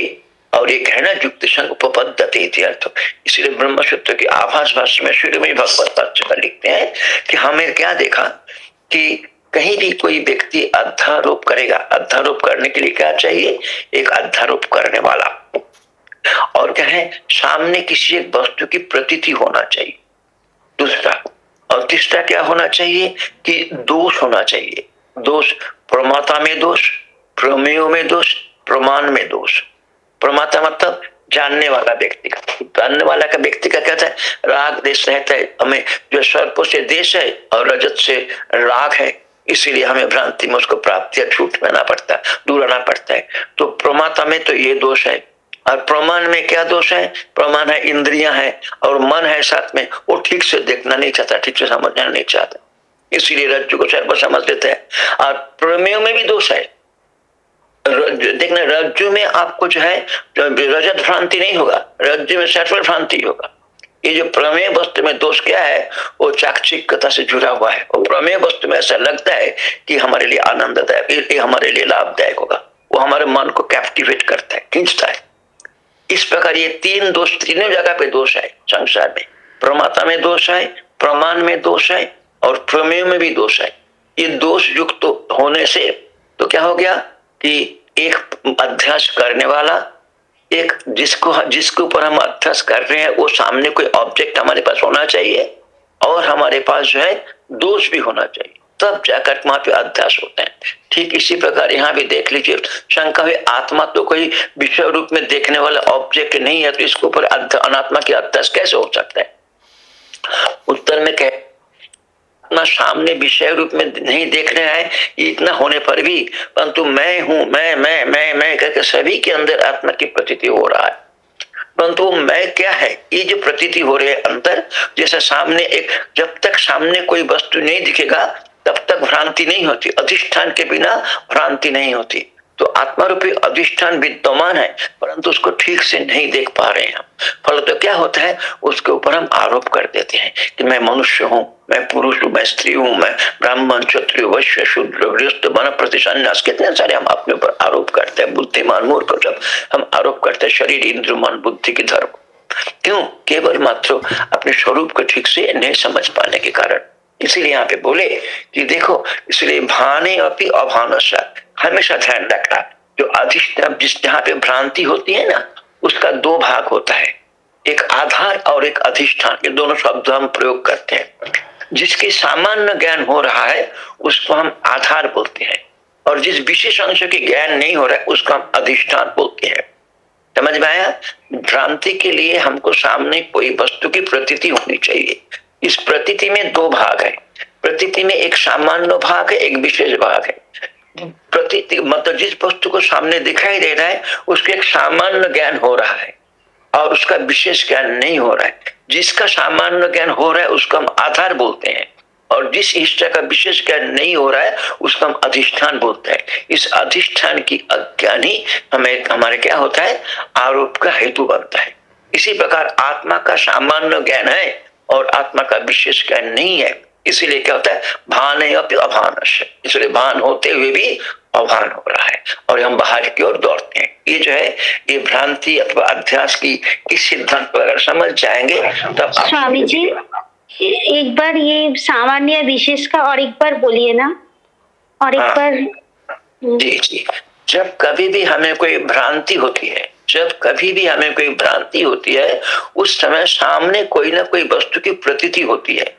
और ये कहना युक्त संग उपपद्धति अर्थ। इसलिए ब्रह्म सूत्र के आभास भाष्य में शुरू में भगवत पक्ष लिखते हैं कि हमें क्या देखा कि कहीं भी कोई व्यक्ति अध्यारोप करेगा, अध्यारोप करने के लिए क्या चाहिए? एक अध्यारोप करने वाला। और क्या है सामने किसी एक वस्तु की प्रतीति होना चाहिए। दूसरा और तीसरा क्या होना चाहिए? कि दोष होना चाहिए। दोष प्रमाता में दोष, प्रमेय में दोष, प्रमाण में दोष। प्रमाता मतलब जानने वाला व्यक्ति का। जानने वाला का व्यक्ति का कहता है राग, देश रहता है। हमें जो सर्प से देश है और रजत से राग है। इसीलिए हमें भ्रांति में उसको प्राप्ति या छूट में ना पड़ता दूर आना पड़ता है। तो प्रमाता में तो ये दोष है। और प्रमाण में क्या दोष है? प्रमाण है इंद्रियाँ है और मन है साथ में। वो ठीक से देखना नहीं चाहता, ठीक से समझना नहीं चाहता। इसीलिए रज्जु को सर्व समझ लेते हैं। और प्रमेय में भी दोष है। देखना, रज्जु में आपको जो है, रजत भ्रांति नहीं होगा। रज्जु में सर्व भ्रांति होगा। ये जो प्रमेय वस्तु में दोष क्या है, वो चाक्षिकता से जुड़ा हुआ है। और प्रमेय वस्तु में ऐसा लगता है कि हमारे लिए आनंददायक ये हमारे लिए लाभदायक होगा। वो हमारे मन को कैप्टिवेट करता है, खींचता है। इस प्रकार ये तीन दोष, तीनों जगह पे दोष है संसार में। प्रमाता में दोष है प्रमाण में दोष है और प्रमेय में भी दोष है ये दोष युक्त तो होने से तो क्या हो गया कि एक अध्यास करने वाला एक जिसको, जिसके ऊपर हम अभ्यास कर रहे हैं, वो सामने कोई ऑब्जेक्ट हमारे पास होना चाहिए और हमारे पास जो है दोष भी होना चाहिए। तब जाकर वहाँ पे अध्यास होते हैं। ठीक इसी प्रकार यहाँ भी देख लीजिए, शंका हुई, आत्मा तो कोई विषय रूप में देखने वाला ऑब्जेक्ट नहीं है तो इसके ऊपर अनात्मा की अध्यास कैसे हो सकता है? उत्तर में कह अपना सामने विषय रूप में नहीं देख रहा है इतना होने पर भी, परंतु मैं हूँ, मैं मैं मैं मैं करके सभी के अंदर आत्मा की प्रतीति हो रहा है। परंतु मैं क्या है? ये जो प्रतीति हो रही है अंतर जैसे सामने एक, जब तक सामने कोई वस्तु नहीं दिखेगा, तब तक भ्रांति नहीं होती। अधिष्ठान के बिना भ्रांति नहीं होती। तो आत्मा रूपी अधिष्ठान विद्यमान है, परंतु उसको ठीक से नहीं देख पा रहे हैं हम। फल तो क्या होता है? उसके ऊपर हम आरोप कर देते हैं कि मैं मनुष्य हूँ। मैं पुरुष हूँ, मैं स्त्री हूँ, मैं ब्राह्मण, क्षत्रिय, वैश्य, शूद्र गृहस्थ वन प्रतिशन्यास कितने सारे हम अपने ऊपर आरोप करते हैं, बुद्धिमान मूर्ख जब हम आरोप करते हैं, शरीर, इंद्र, मन, बुद्धि की धर्म। क्यों? केवल मात्र अपने स्वरूप को ठीक से नहीं समझ पाने के कारण। इसीलिए यहाँ पे बोले कि देखो, इसलिए भाने अपनी अभान हमेशा ध्यान रखना, जो अधिष्ठान जिस जहाँ पे भ्रांति होती है ना, उसका दो भाग होता है। एक आधार और एक अधिष्ठान, ये दोनों शब्द हम प्रयोग करते हैं। जिसके सामान्य ज्ञान हो रहा है, उसको हम आधार बोलते हैं। और जिस विशेष अंश के ज्ञान नहीं हो रहा है, उसको हम अधिष्ठान बोलते हैं। समझ में आया? भ्रांति के लिए हमको सामने कोई वस्तु की प्रतीति होनी चाहिए। इस प्रतीति में दो भाग है। प्रतीति में एक सामान्य भाग है, एक विशेष भाग है। प्रतीति मतलब जिस वस्तु को सामने दिखाई दे रहा है, उसके एक सामान्य ज्ञान हो रहा है। और उसका विशेष ज्ञान नहीं हो रहा है। जिसका सामान्य ज्ञान हो रहा है, उसको हम आधार बोलते हैं। और जिस इष्ट का विशेष ज्ञान नहीं हो रहा है, उसका हम अधिष्ठान बोलते हैं। इस अधिष्ठान की अज्ञान हमें, हमारे क्या होता है? आरोप का हेतु बनता है। इसी प्रकार आत्मा का सामान्य ज्ञान है और आत्मा का विशेष ज्ञान नहीं है। इसीलिए क्या होता है? भान है अभान इसलिए भान होते हुए भी अभान हो रहा है और हम बाहर की ओर दौड़ते हैं। ये जो है ये भ्रांति अथवा अध्यास की इस सिद्धांत पर अगर समझ जाएँगे तब स्वामी जी एक बार ये सामान्य विशेष का और एक बार बोलिए ना। और एक हाँ। बार जी जी। जब कभी भी हमें कोई भ्रांति होती है जब कभी भी हमें कोई भ्रांति होती है उस समय सामने कोई ना कोई वस्तु की प्रतीति होती है।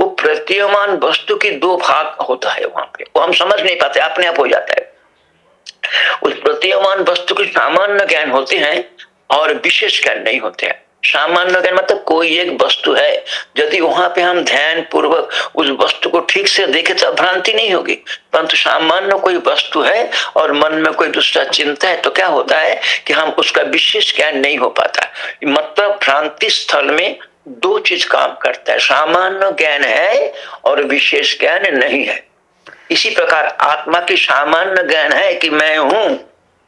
वो प्रतीयमान वस्तु की दो भाग होता है वहाँ पे। वो हम समझ नहीं पाते, अपने आप हो जाता है। उस प्रतीयमान वस्तु के सामान्य ज्ञान होते हैं और विशेष ज्ञान नहीं होते हैं। सामान्य ज्ञान मतलब कोई एक वस्तु है। यदि वहाँ पे हम ध्यान पूर्वक उस वस्तु को ठीक से देखे तो भ्रांति नहीं होगी। परंतु सामान्य कोई वस्तु है और मन में कोई दूसरा चिंता है तो क्या होता है कि हम उसका विशेष ज्ञान नहीं हो पाता। मतलब भ्रांति स्थल में दो चीज़ काम करता है, सामान्य ज्ञान है और विशेष ज्ञान नहीं है। इसी प्रकार आत्मा की सामान्य ज्ञान है कि मैं हूँ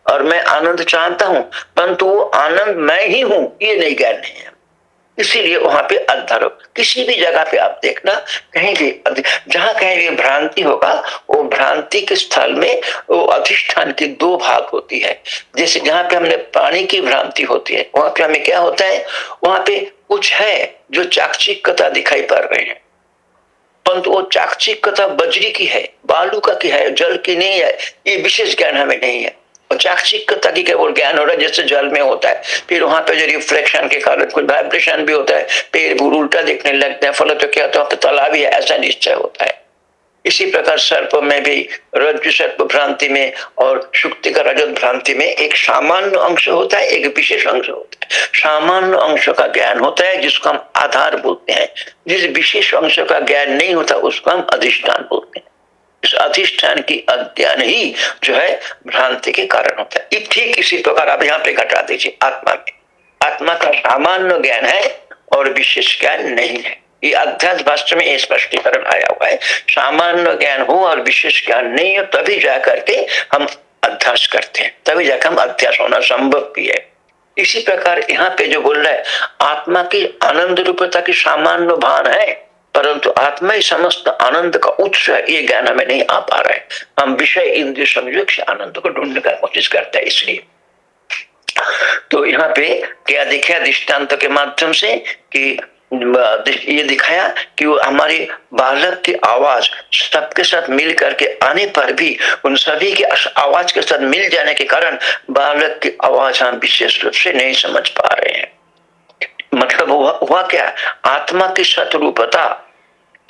और मैं आनंद चाहता हूँ, परंतु वो आनंद मैं ही हूँ, ये नहीं ज्ञान नहीं है। इसीलिए वहाँ पे अध्यारोप किसी भी जगह पे आप देखना, कहीं भी, जहाँ कहीं भी भ्रांति होगा, वो भ्रांति के स्थल में वो अधिष्ठान की दो भाग होती है। जैसे जहाँ पे हमने पानी की भ्रांति होती है, वहाँ पे हमें क्या होता है? वहाँ पे कुछ है जो चाकचिकता दिखाई पड़ रहे हैं। परंतु वो चाकचिकता बजरी की है बालू का की है, जल की नहीं है, ये विशेष ज्ञान हमें नहीं है। और चाकचिक कथा की केवल ज्ञान हो रहा है जैसे जल में होता है। फिर वहाँ पे जो रिफ्लेक्शन के कारण कुछ वाइब्रेशन भी होता है पेड़ उल्टा देखने लगते हैं, फल तो क्या होता है तालाब है, ऐसा निश्चय होता है। इसी प्रकार सर्प में भी रज्जु सर्प भ्रांति में और शुक्ति का रजत भ्रांति में एक सामान्य अंश होता है, एक विशेष अंश होता है। सामान्य अंश का ज्ञान होता है, जिसको हम आधार बोलते हैं। जिस विशेष अंश का ज्ञान नहीं होता, उसको हम अधिष्ठान बोलते हैं। इस अधिष्ठान की अज्ञान ही जो है, भ्रांति के कारण होता है। ठीक इसी प्रकार आप यहाँ पे घटा दीजिए, आत्मा में। आत्मा का सामान्य ज्ञान है और विशेष ज्ञान नहीं है। ये अध्यास भाष्य में स्पष्टीकरण आया हुआ है। सामान्य ज्ञान हो और विशेष ज्ञान नहीं हो, तभी जा करके हम अध्यास करते हैं। तभी जाकर हम अध्यास होना संभव भी है। इसी प्रकार यहाँ पे जो बोल रहा है, आत्मा की आनंद रूपता की सामान्य भान है, परंतु आत्मा ही समस्त आनंद का उत्स है, ये ज्ञान हमें नहीं आ पा रहा है। हम विषय इंद्रिय संयोग से आनंद को ढूँढने का कोशिश करते हैं इसलिए। तो यहाँ पे क्या दिखा दृष्टांत के माध्यम से कि ये दिखाया कि वो हमारे बालक की आवाज़ सबके साथ मिल करके आने पर भी उन सभी के आवाज़ के साथ मिल जाने के कारण बालक की आवाज़ हम विशेष रूप से नहीं समझ पा रहे हैं। मतलब हुआ, हुआ क्या? आत्मा की सतरूपता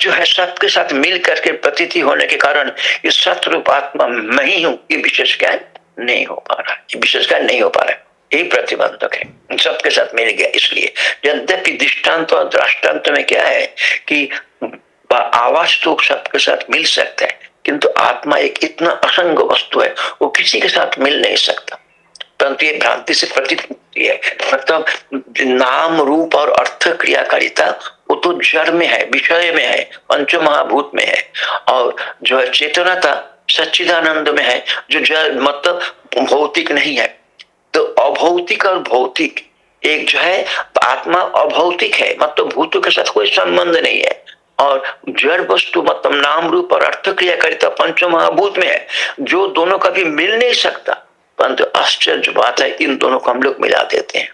जो है सबके साथ मिल करके प्रतीति होने के कारण ये सतरूप आत्मा मैं ही हूँ। ये विशेष ज्ञान नहीं हो पा रहा ये विशेष ज्ञान नहीं हो पा रहा यही प्रतिबंधक है। सबके साथ मिल गया। इसलिए यद्यपि दृष्टांत और दृष्टांत में क्या है कि आवाज़ तो सबके साथ मिल सकता है, किंतु आत्मा एक इतना असंग वस्तु है, वो किसी के साथ मिल नहीं सकता। परंतु ये भ्रांति से प्रतीत होती है। मतलब नाम, रूप और अर्थ क्रियाकारिता, वो तो जड़ में है, विषय में है पंच महाभूत में है। और जो है चेतनता सच्चिदानंद में है, जो जड़ मतलब भौतिक नहीं है। तो अभौतिक और भौतिक, एक जो है, आत्मा अभौतिक है मतलब भूतों के साथ कोई संबंध नहीं है। और जड़ वस्तु मतलब नाम रूप और अर्थ क्रियाकारिता पंच महाभूत में है, जो दोनों कभी मिल नहीं सकता। परंतु आश्चर्य बात है, इन दोनों को हम लोग मिला देते हैं।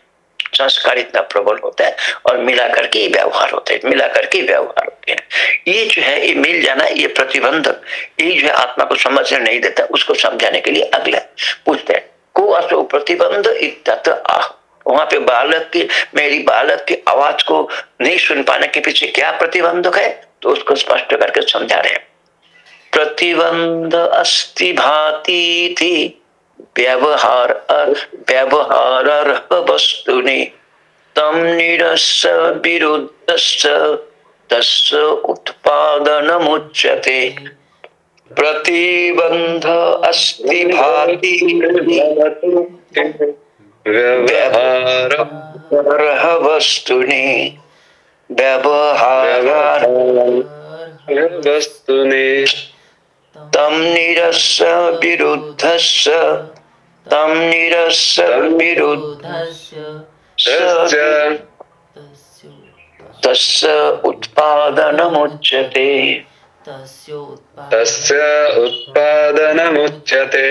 संस्कार इतना प्रबल होता है और मिला करके व्यवहार होता है, मिला करके व्यवहार होते हैं। ये जो है, ये मिल जाना, ये प्रतिबंधक, ये जो है, आत्मा को समझने नहीं देता, उसको समझाने के लिए अगला पूछते हैं। को असो प्रतिबंध आह, वहाँ पे बालक की, मेरी बालक की आवाज़ को नहीं सुन पाने के पीछे क्या प्रतिबंधक है? तो उसको स्पष्ट करके समझा रहे प्रतिबंध अस्ति भाती थी। व्यवहार व्यवहार वस्तुनि। तम निरस्य विरुद्धस्य, तस्य उत्पादनमुच्यते। प्रतिबंध अस्ति भाति। व्यवहार वस्तुनि व्यवहार वस्तुनि तम निरस्य विरुद्धस्य। तम निरस्य विरुद्धस्य। तस्य उत्पादनमुच्यते। तस्य उत्पादनमुच्यते।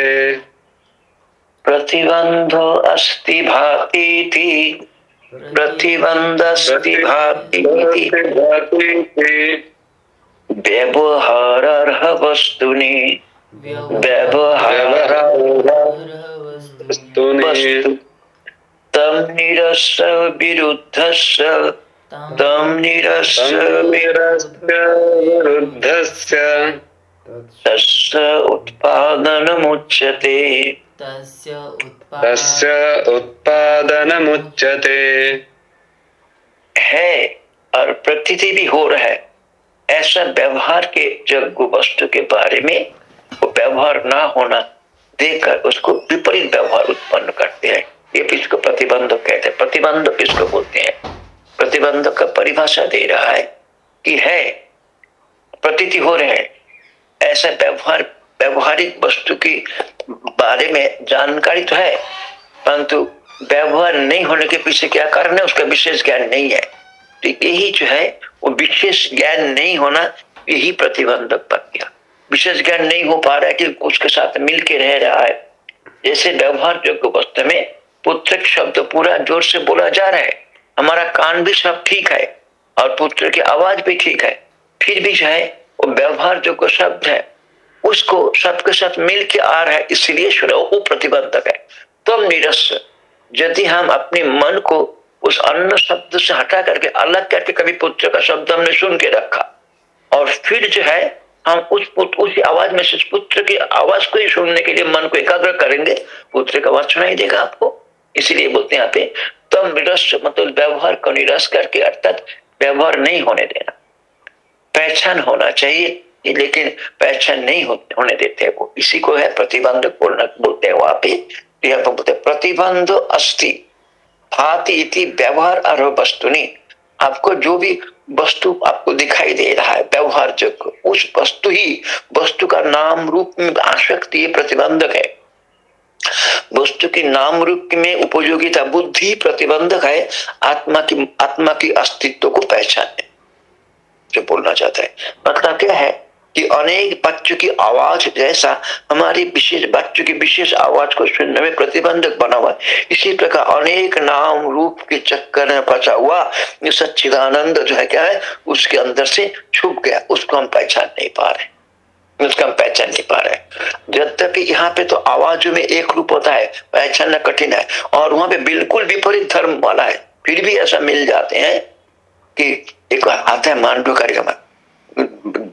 प्रतिबन्धो अस्ति भातीति। प्रतिबन्धस्ति भातीति। व्यवहारर्ह वस्तुनि व्यवहार तम निरस्य विरुद्धस्य तम निरस्य विरुद्धस्य। तस्य उत्पादनमुच्यते। तस्य उत्पादनमुच्यते। है और प्रतीति भी हो रहा है। ऐसा व्यवहार के जग वस्तु के बारे में वो व्यवहार ना होना देखकर उसको विपरीत व्यवहार उत्पन्न करते हैं। ये इसको प्रतिबंधक कहते हैं। प्रतिबंधक किसको बोलते हैं। प्रतिबंधक का परिभाषा दे रहा है कि है, प्रतीति हो रहे हैं। ऐसा व्यवहार, व्यवहारिक वस्तु की बारे में जानकारी तो है, परंतु व्यवहार नहीं होने के पीछे क्या कारण है, उसका विशेष ज्ञान नहीं है। तो यही जो है, वो विशेष ज्ञान नहीं होना, यही प्रतिबंधक बन गया विशेष ज्ञान नहीं हो पा रहा है कि उसके साथ मिलके रह रहा है। जैसे व्यवहार जो वस्तु में पुत्र शब्द पूरा ज़ोर से बोला जा रहा है हमारा कान भी सब ठीक है और पुत्र की आवाज़ भी ठीक है। फिर भी जो है, वो व्यवहार जो को शब्द है, उसको सबके साथ मिल के आ रहा है, इसलिए वो प्रतिबंधक है। तो निरस यदि हम अपने मन को उस अन्न शब्द से हटा करके, अलग करके कभी पुत्र का शब्द हमने सुन के रखा, और फिर जो है, हम उस उसी आवाज़ में से पुत्र की आवाज़ को ही सुनने के लिए मन को एकाग्र करेंगे, पुत्र का आवाज़ सुनाई देगा आपको। इसीलिए बोलते हैं यहाँ पे तम निरस मतलब व्यवहार को निरस करके अर्थात व्यवहार नहीं होने देना। पहचान होना चाहिए, लेकिन पहचान नहीं होने देते वो। इसी को है प्रतिबंध बोलना, बोलते हैं वहाँ पे। बोलते प्रतिबंध अस्थि भाति इति व्यवहार और वस्तु नहीं आपको जो भी वस्तु आपको दिखाई दे रहा है, व्यवहार जो उस वस्तु ही, वस्तु का नाम रूप में आसक्ति प्रतिबंधक है। वस्तु की नाम रूप में उपयोगिता बुद्धि प्रतिबंधक है, आत्मा की आत्मा की अस्तित्व को पहचानने जो बोलना चाहता है। मतलब क्या है कि अनेक बच्चों की आवाज़ जैसा हमारी विशेष, बच्चों की विशेष आवाज़ को सुनने में प्रतिबंधक बना हुआ है। इसी प्रकार अनेक नाम रूप के चक्कर में फंसा हुआ सच्चिदानंद जो है क्या है, उसके अंदर से छुप गया, उसको हम पहचान नहीं पा रहे। उसका हम पहचान नहीं पा रहे। यद्यपि यहाँ पे तो आवाजों में एक रूप होता है, पहचानना कठिन है, और वहाँ पे बिल्कुल विपरीत धर्म वाला है। फिर भी ऐसा मिल जाते हैं कि एक आता है मांडव कार्यक्रम।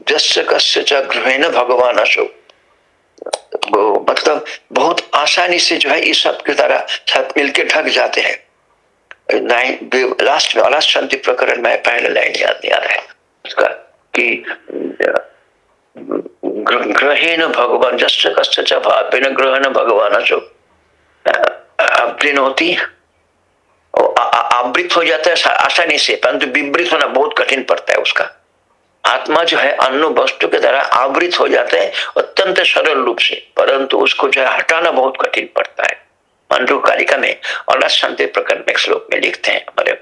जस्य कस्य च ग्रहण भगवान अशोक। मतलब बहुत आसानी से जो है इस सब की तरह सब मिलके ढक जाते हैं। लास्ट में लास्ट शांति प्रकरण में पहले लाइन याद नहीं आ रहा है। उसका कि ग्रहण भगवान जस्य कस्य च ग्रहण भगवान अशोक होती। आवृत हो जाता है आसानी से, परंतु विवृत होना बहुत कठिन पड़ता है उसका। आत्मा जो है, अन्य वस्तु के द्वारा आवृत हो जाता है, अत्यंत सरल रूप से, परंतु उसको जो है हटाना बहुत कठिन पड़ता है। मंडू कालिका में और शांति प्रकरण में श्लोक में लिखते हैं, हमारे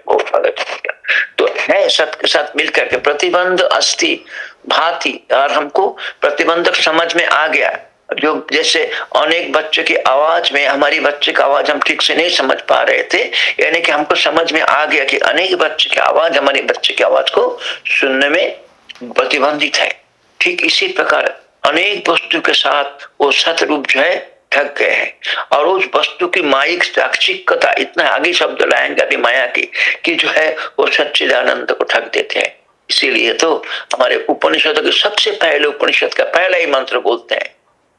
तो है सबके साथ मिलकर के प्रतिबंध अस्थि, भांति, और हमको प्रतिबंधक समझ में आ गया। जो जैसे अनेक बच्चों की आवाज़ में, हमारी बच्चे की आवाज़ हम ठीक से नहीं समझ पा रहे थे, यानी कि हमको समझ में आ गया कि अनेक बच्चे की आवाज़, हमारे बच्चे की आवाज़ को सुनने में प्रतिबंधित है। ठीक इसी प्रकार अनेक वस्तु के साथ वो सतरूप जो है ढक गए हैं। और उस वस्तु की माइक साक्षिकता इतना आगे शब्द लाएँगे अभी माया की, कि जो है वो सच्चिदानंद को ठग देते हैं। इसीलिए तो हमारे उपनिषद के सबसे पहले उपनिषद का पहला ही मंत्र बोलते हैं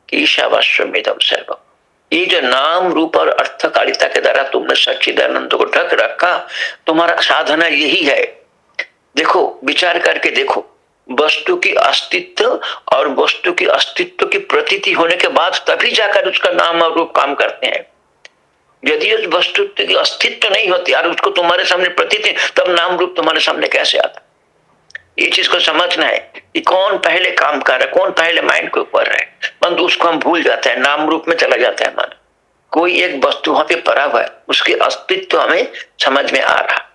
कि ईशावास्वमिदम सर्वम ये जो नाम, रूप और अर्थकारिता के द्वारा तुमने सच्चिदानंद को ढक रखा, तुम्हारा साधना यही है। देखो, विचार करके देखो। वस्तु की अस्तित्व और वस्तु की अस्तित्व की प्रतीति होने के बाद तभी जाकर उसका नाम और रूप काम करते हैं। यदि उस वस्तु की अस्तित्व नहीं होती और उसको तुम्हारे सामने प्रतीति तब नाम रूप तुम्हारे सामने कैसे आता? ये चीज़ को समझना है कि कौन पहले काम कर रहा है, कौन पहले माइंड के ऊपर है। परंतु उसको हम भूल जाते हैं, नाम रूप में चला जाता है मन कोई एक वस्तु वहाँ पे पड़ा हुआ है, उसके अस्तित्व हमें समझ में आ रहा।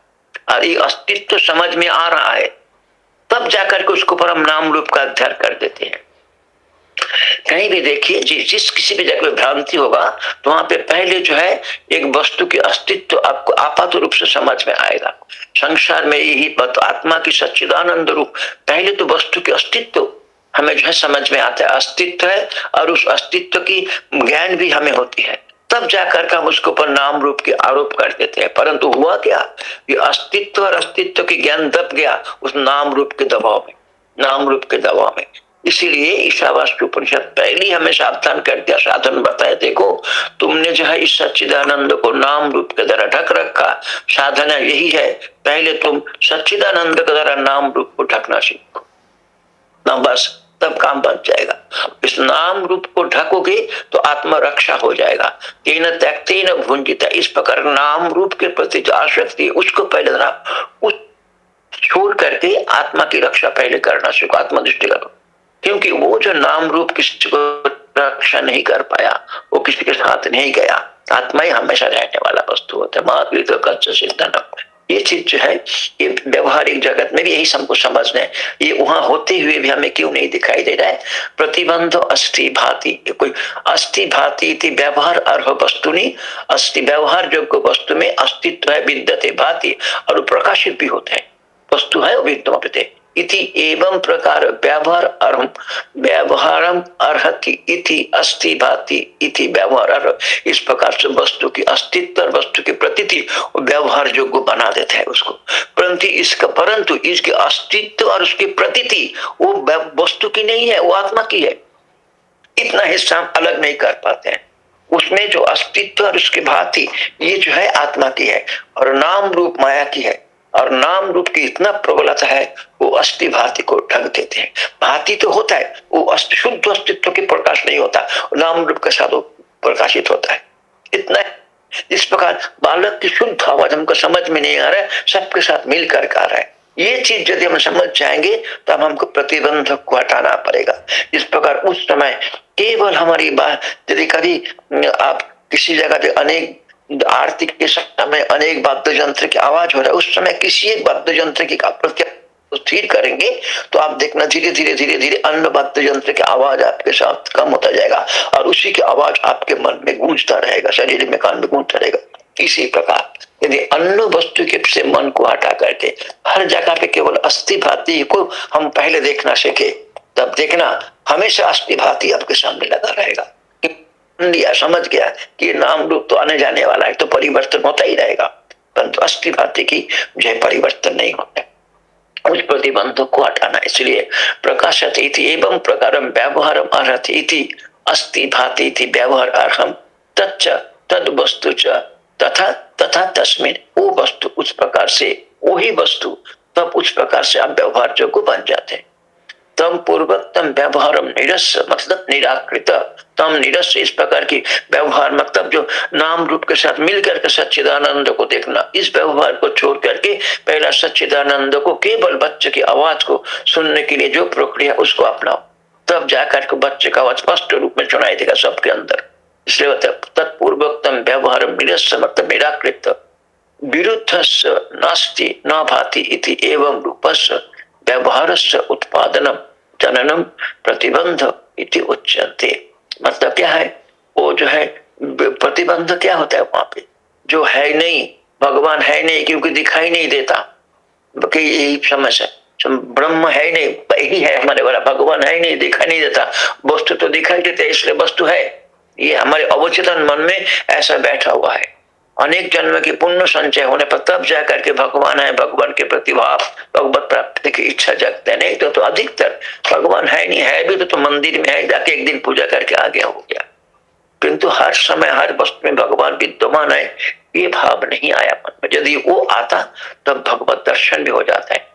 और ये अस्तित्व समझ में आ रहा है तब जाकर के उसको परम नाम रूप का अध्ययन कर देते हैं। कहीं भी देखिए, जिस जिस किसी भी जगह भ्रांति होगा तो वहाँ पे पहले जो है, एक वस्तु के अस्तित्व आपको आपात रूप से समझ में आएगा। संसार में यही आत्मा की सच्चिदानंद रूप, पहले तो वस्तु के अस्तित्व हमें जो है समझ में आता है। अस्तित्व है, और उस अस्तित्व की ज्ञान भी हमें होती है। तब जाकर के हम उसके ऊपर नाम रूप के आरोप कर देते हैं। परंतु हुआ क्या? ये अस्तित्व और अस्तित्व की ज्ञान दब गया उस नाम रूप के दबाव में, नाम रूप के दबाव में। इसीलिए ईशावास के उपनिषद पहले हमें सावधान कर दिया। साधन बताए, देखो, तुमने जो है इस सच्चिदानंद को नाम रूप के द्वारा ढक रखा। साधना यही है, पहले तुम सच्चिदानंद के द्वारा नाम रूप को ढकना सीखो। ना बस तब काम बन जाएगा। इस नाम रूप को ढकोगे तो आत्मा रक्षा हो जाएगा। तेन त्यक्ते न भूंजिता। इस प्रकार नाम रूप के प्रति जो आसक्ति है उसको पहले ना उस छोड़ करके आत्मा की रक्षा पहले करना सीखो आत्मा दृष्टि करो। क्योंकि वो जो नाम रूप किसी को रक्षा नहीं कर पाया, वो किसी के साथ नहीं गया। आत्मा ही हमेशा रहने वाला वस्तु होता है। महावीर तो कच्च सिद्धन ये चीज़ जो है, ये व्यवहारिक जगत में भी यही सबको समझना है। ये वहाँ होते हुए भी हमें क्यों नहीं दिखाई दे रहा है? प्रतिबंध अस्थि भाती। कोई अस्थि भाती व्यवहार अर्ह वस्तु नहीं। अस्थि व्यवहार योग्य वस्तु में अस्तित्व है, विद्यते भाती। और प्रकाशित भी होते हैं। वस्तु है विद्यते इति एवं प्रकार व्यवहार अर्हम व्यवहारम अर्हति इति अस्ति भाति इति व्यवहार इस प्रकार से वस्तु की अस्तित्व वस्तु की प्रतीति, व्यवहार योग्य बना देता है उसको। परंतु इसका, परंतु इसके अस्तित्व और उसकी प्रतीति, वो वस्तु की नहीं है, वो आत्मा की है। इतना हिस्सा अलग नहीं कर पाते हैं। उसमें जो अस्तित्व और उसकी भांति, ये जो है आत्मा की है और नाम रूप माया की है। और नाम रूप की इतना प्रबलता है वो अस्थि भांति को ढक देते हैं। भांति तो होता है, वो अस्त, शुद्ध अस्तित्व के प्रकाश नहीं होता नाम रूप के साथ प्रकाशित होता है। इतना है। इस प्रकार बालक की शुद्ध आवाज़ हमको समझ में नहीं आ रहा है, सबके साथ मिलकर कर रहा है। ये चीज़ यदि हम समझ जाएँगे तो हम हमको प्रतिबंधक को हटाना पड़ेगा। इस प्रकार उस समय केवल हमारी बात, यदि कभी आप किसी जगह अनेक आरती के समय अनेक वाद्य यंत्र की आवाज़ हो रहा है, उस समय किसी एक वाद्य यंत्र की स्थिर करेंगे। तो आप देखना, धीरे धीरे धीरे धीरे अन्य वाद्य यंत्र की आवाज़ आपके साथ कम होता जाएगा और उसी की आवाज़ आपके मन में गूंजता रहेगा, शरीर में कान में गूंजता रहेगा। इसी प्रकार, यदि अन्य वस्तु के से मन को हटा करके, हर जगह पे केवल अस्थि भाती को हम पहले देखना सीखे, तब देखना हमेशा अस्थि भाती आपके सामने लगा रहेगा। लिया, समझ गया कि नाम रूप तो आने जाने वाला है तो परिवर्तन होता ही रहेगा। परंतु अस्थि भाती की जो परिवर्तन नहीं होता। उस प्रतिबंधों को हटाना। इसलिए प्रकाशत एवं प्रकार व्यवहार अर्हति अस्थि भाति व्यवहार अर्हम तच्च तद वस्तु तथा तथा तस्मिन वो वस्तु उस प्रकार से वही वस्तु, तब उस प्रकार से आप व्यवहार जो को बन जाते हैं। तम पूर्वक तम व्यवहार निरस मतलब निराकृत। तम निरस इस प्रकार की व्यवहार मतलब जो नाम रूप के साथ मिलकर के सच्चिदानंद को देखना। इस व्यवहार को छोड़ करके पहला सच्चिदानंद को केवल बच्चे की आवाज़ को सुनने के लिए जो प्रक्रिया उसको अपनाओ। तब जाकर के बच्चे का आवाज़ स्पष्ट रूप में सुनाई देगा सबके अंदर। इसलिए तत्पूर्वक व्यवहार निरस मतलब निराकृत। विरुद्ध नास्ति न भाति इति एवं रूपस्य व्यवहार उत्पादन जननम प्रतिबंध इति उच्यते। मतलब क्या है, वो जो है प्रतिबंध क्या होता है वहाँ पे? जो है नहीं, भगवान है नहीं, क्योंकि दिखाई नहीं देता। यही समस्या ब्रह्म है नहीं यही है हमारे वाला, भगवान है नहीं, दिखाई नहीं देता। वस्तु तो दिखाई देते, इसलिए वस्तु है। ये हमारे अवचेतन मन में ऐसा बैठा हुआ है। अनेक जन्म की पुण्य संचय होने पर तब जाकर के भगवान है भगवान के प्रति भाव भगवत प्राप्ति की इच्छा जगते नहीं तो, तो अधिकतर भगवान है नहीं है भी तो, तो मंदिर में है जाके एक दिन पूजा करके आ गया हो गया। किंतु हर समय हर वस्तु में भगवान विद्यमान है ये भाव नहीं आया मन में। यदि वो आता तब तो भगवत दर्शन भी हो जाता है।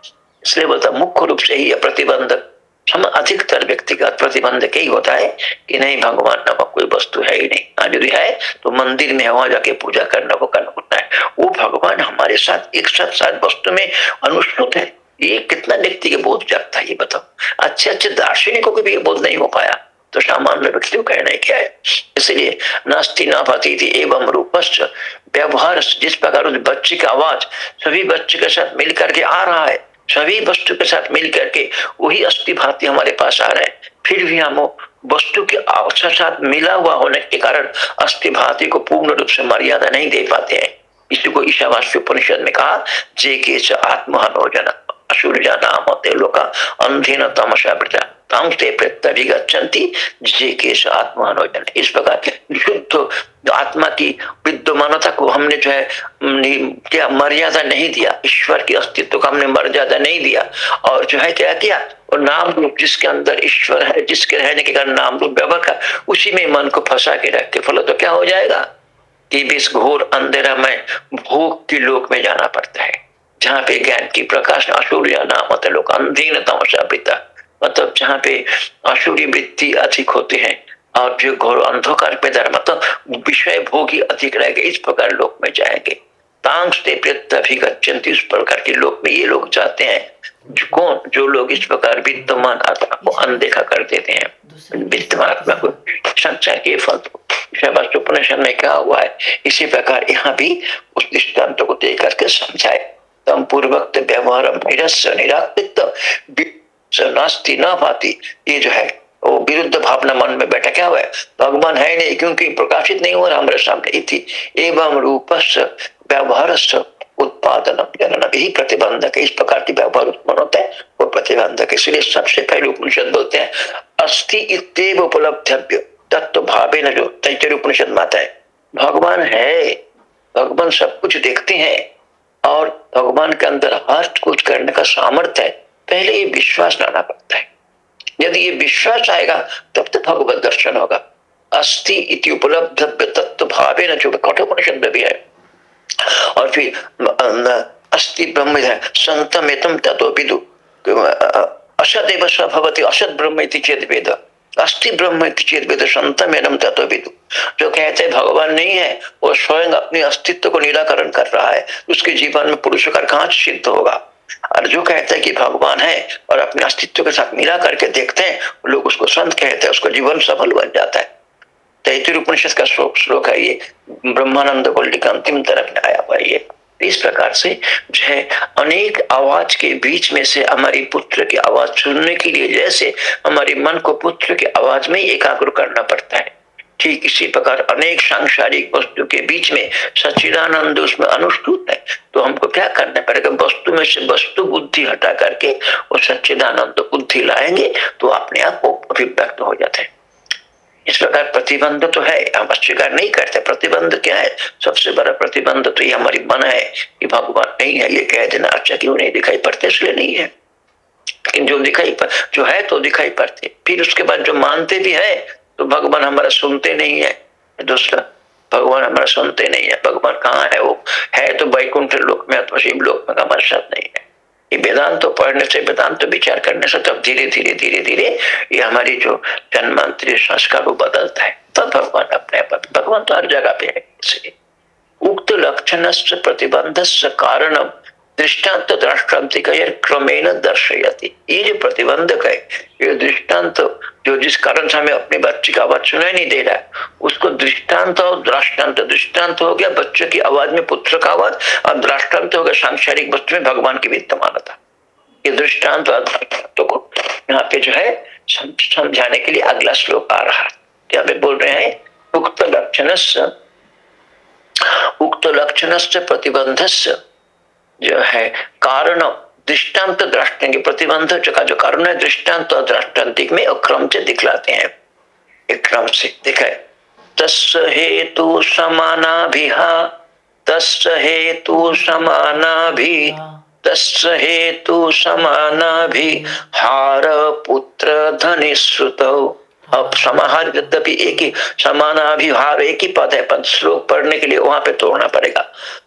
इसलिए बोलता मुख्य रूप से ही यह प्रतिबंधक हम अधिकतर व्यक्तिगत प्रतिबंध ही होता है कि नहीं, भगवान नामक कोई वस्तु है ही नहीं। हाँ यदि है तो मंदिर में वहाँ जाके पूजा करना को करना होता है। वो भगवान हमारे साथ, एक साथ साथ वस्तु में अनुष्ठुत है। ये कितना व्यक्ति के बोध जागता है, ये बताओ। अच्छे अच्छे दार्शनिकों को भी ये बोध नहीं हो पाया। तो सामान्य व्यक्ति को कहना क्या है? इसलिए नास्ती ना पाती थी एवं रूपस्थ व्यवहार जिस प्रकार उस बच्चे का आवाज़, सभी बच्चे के साथ मिल करके आ रहा है। सभी वस्तु के साथ मिल करके वही अस्थि भांति हमारे पास आ रहे हैं। फिर भी हम वस्तु के साथ मिला हुआ होने के कारण अस्थि भांति को पूर्ण रूप से मर्यादा नहीं दे पाते हैं। इसी को ईशावास्य उपनिषद में कहा, जे के आत्महान हो नाम इस प्रकार शुद्ध आत्मा की विद्यमानता को हमने जो है क्या मर्यादा नहीं दिया। ईश्वर की अस्तित्व को हमने मर्यादा नहीं दिया। और जो है, क्या किया? और नाम रूप जिसके अंदर ईश्वर है, जिसके रहने के कारण नाम रूप व्यवहार का, उसी में मन को फंसा के रख के फलो तो क्या हो जाएगा? कि इस घोर अंधेरा में, भोग के लोक में जाना पड़ता है। जहाँ पे ज्ञान की प्रकाश असूर्य नाम लोग अंधीन तमसा पिता मतलब जहाँ पे असूर्य वृत्ति अधिक होते हैं, और जो घोर अंधकार पे दर मतलब विषय भोगी अधिक रहेंगे, इस प्रकार लोक में जाएँगे। इस प्रकार के लोक में ये लोग जाते हैं। जो कौन? जो लोग इस प्रकार विद्यमान आत्मा को अनदेखा कर देते हैं। विद्यमान आत्मा को संचार के फल। उपनिषद में क्या हुआ है, इसी प्रकार यहाँ भी उस दृष्टांत को देख करके समझाए। तम पूर्वक व्यवहार निराकृत नास्ती न पाती ये जो है, वो विरुद्ध भावना मन में बैठा क्या हुआ है? भगवान है नहीं, क्योंकि प्रकाशित नहीं हो रहा हमारे सामने थी। एवं रूप व्यवहार उत्पादन जनन यही प्रतिबंधक इस प्रकार की व्यवहार उत्पन्न होता है, वो प्रतिबंधक इसलिए सबसे पहले उपनिषद बोलते हैं अस्थि इतव उपलब्धव्य तत्व भावे न जो तैतरी उपनिषद माता है, भगवान है, भगवान सब कुछ देखते हैं। और भगवान के अंदर हर कुछ करने का सामर्थ्य है, पहले ये विश्वास लाना पड़ता है। यदि ये विश्वास आएगा, तब तो भगवत दर्शन होगा। अस्थि इति उपलब्ध तत्व भावे न जो कठोपनिषद में भी है। और फिर अस्थि ब्रह्म है संतमेतम तत्व विदु असत एव असत ब्रह्म चेत वेद। अस्थि ब्रह्म चेत वेद संतम एवं तत्व विदु। जो कहते हैं, भगवान नहीं है, वो स्वयं अपने अस्तित्व को निराकरण कर रहा है। उसके जीवन में पुरुष का कहा सिद्ध होगा। और जो कहते हैं कि भगवान है और अपने अस्तित्व के साथ मिला करके देखते हैं लोग उसको संत कहते हैं, उसको जीवन सफल बन जाता है। तैतृ उपनिषद का श्लोक है ये। ब्रह्मानंद गोल्डी का अंतिम तरफ़ में आया हुआ ये। इस प्रकार से जो है, अनेक आवाज़ के बीच में से हमारी पुत्र की आवाज़ सुनने के लिए जैसे हमारे मन को पुत्र की आवाज़ में एकाग्र करना पड़ता है। ठीक इसी प्रकार अनेक सांसारिक वस्तु के बीच में सचिदानंद उसमें अनुष्ठुत है तो हमको क्या करना पड़ेगा? वस्तु में से वस्तु बुद्धि हटा करके वो सच्चिदानंद बुद्धि लाएँगे तो अपने आप वो अभिव्यक्त हो जाते हैं। इस प्रकार प्रतिबंध तो है। हम अस्वीकार नहीं करते। प्रतिबंध क्या है? सबसे बड़ा प्रतिबंध तो ये हमारी मन है कि भगवान नहीं है, ये कह देना। अच्छा क्यों नहीं दिखाई पड़ते? इसलिए नहीं है। लेकिन जो दिखाई पर जो है तो दिखाई पड़ते। फिर उसके बाद जो मानते भी है तो भगवान हमारा सुनते नहीं है। दूसरा भगवान हमारा सुनते नहीं है। भगवान कहाँ है? वो है तो वैकुंठ लोक में, अथवा शिव लोक में, हमारे साथ नहीं है। वेदांत तो पढ़ने से, वेदांत तो विचार करने से तब धीरे धीरे धीरे धीरे ये हमारी जो जन्मांतरीय संस्कार वो बदलता है। तब भगवान अपने भगवान तो हर जगह पे है। इसलिए उक्त लक्षण से प्रतिबंध से कारण दृष्टांत दृष्टांति क्रमेण दर्शयती। ये जो प्रतिबंधक है, ये दृष्टांत जो जिस कारण से हमें अपने बच्चे का आवाज़ सुनाई नहीं दे रहा है, उसको दृष्टांत और दृष्टांत दृष्टांत हो गया, बच्चे की आवाज़ में पुत्र का आवाज़, और दृष्टांत हो गया सांसारिक वस्तु में भगवान की विद्यमानता। ये दृष्टांत और दृष्टांतों को यहाँ पे जो है समझाने के लिए अगला श्लोक आ रहा है। यहाँ पे बोल रहे हैं, उक्त लक्षण उक्त लक्षण प्रतिबंध जो है, कारण दृष्टांत दृष्टांत प्रतिबंध का जो कारण है, दृष्टांत और दृष्टांतिक में क्रम से दिखलाते हैं। क्रम से दिखाए तस् हेतु समानाभिहा तस् हेतु समानाभि तस् हेतु समानाभि, हार पुत्र धनिश्रुत अब समाहार यद्यपि एक ही, समानाभिहार एक ही पद है, पद श्लोक पढ़ने के लिए वहाँ पे तोड़ना पड़ेगा।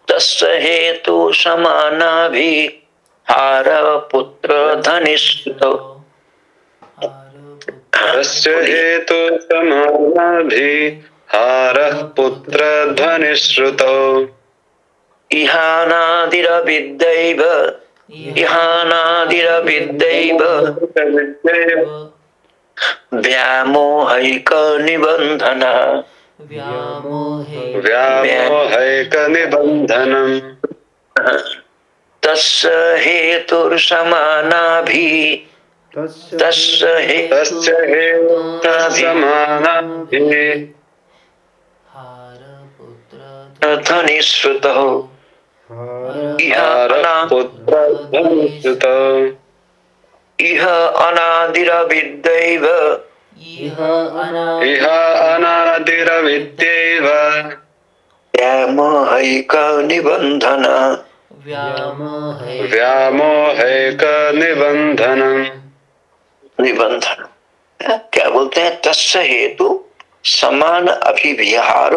तस् हेतु समानाभि हार पुत्र धनिष्ठ। हेतु समानाभि हार पुत्र ध्वनिश्रुतौ व्यामोहैक निबंधन व्यामोहैक निबंधनम तस्य हेतुर्समानाभि तस्य तस्य हेतुर्समानाभि धनिश्रुतौ पुत्रधनुश्रुतौ इह अनादिरविद्यैव। इह इह अनादिरविद्यैव। व्यामोहैकनिबन्धन व्यामोहे व्यामोहैकनिबन्धनम् निबंधन क्या बोलते हैं? तस्य हेतु समान अभिविहार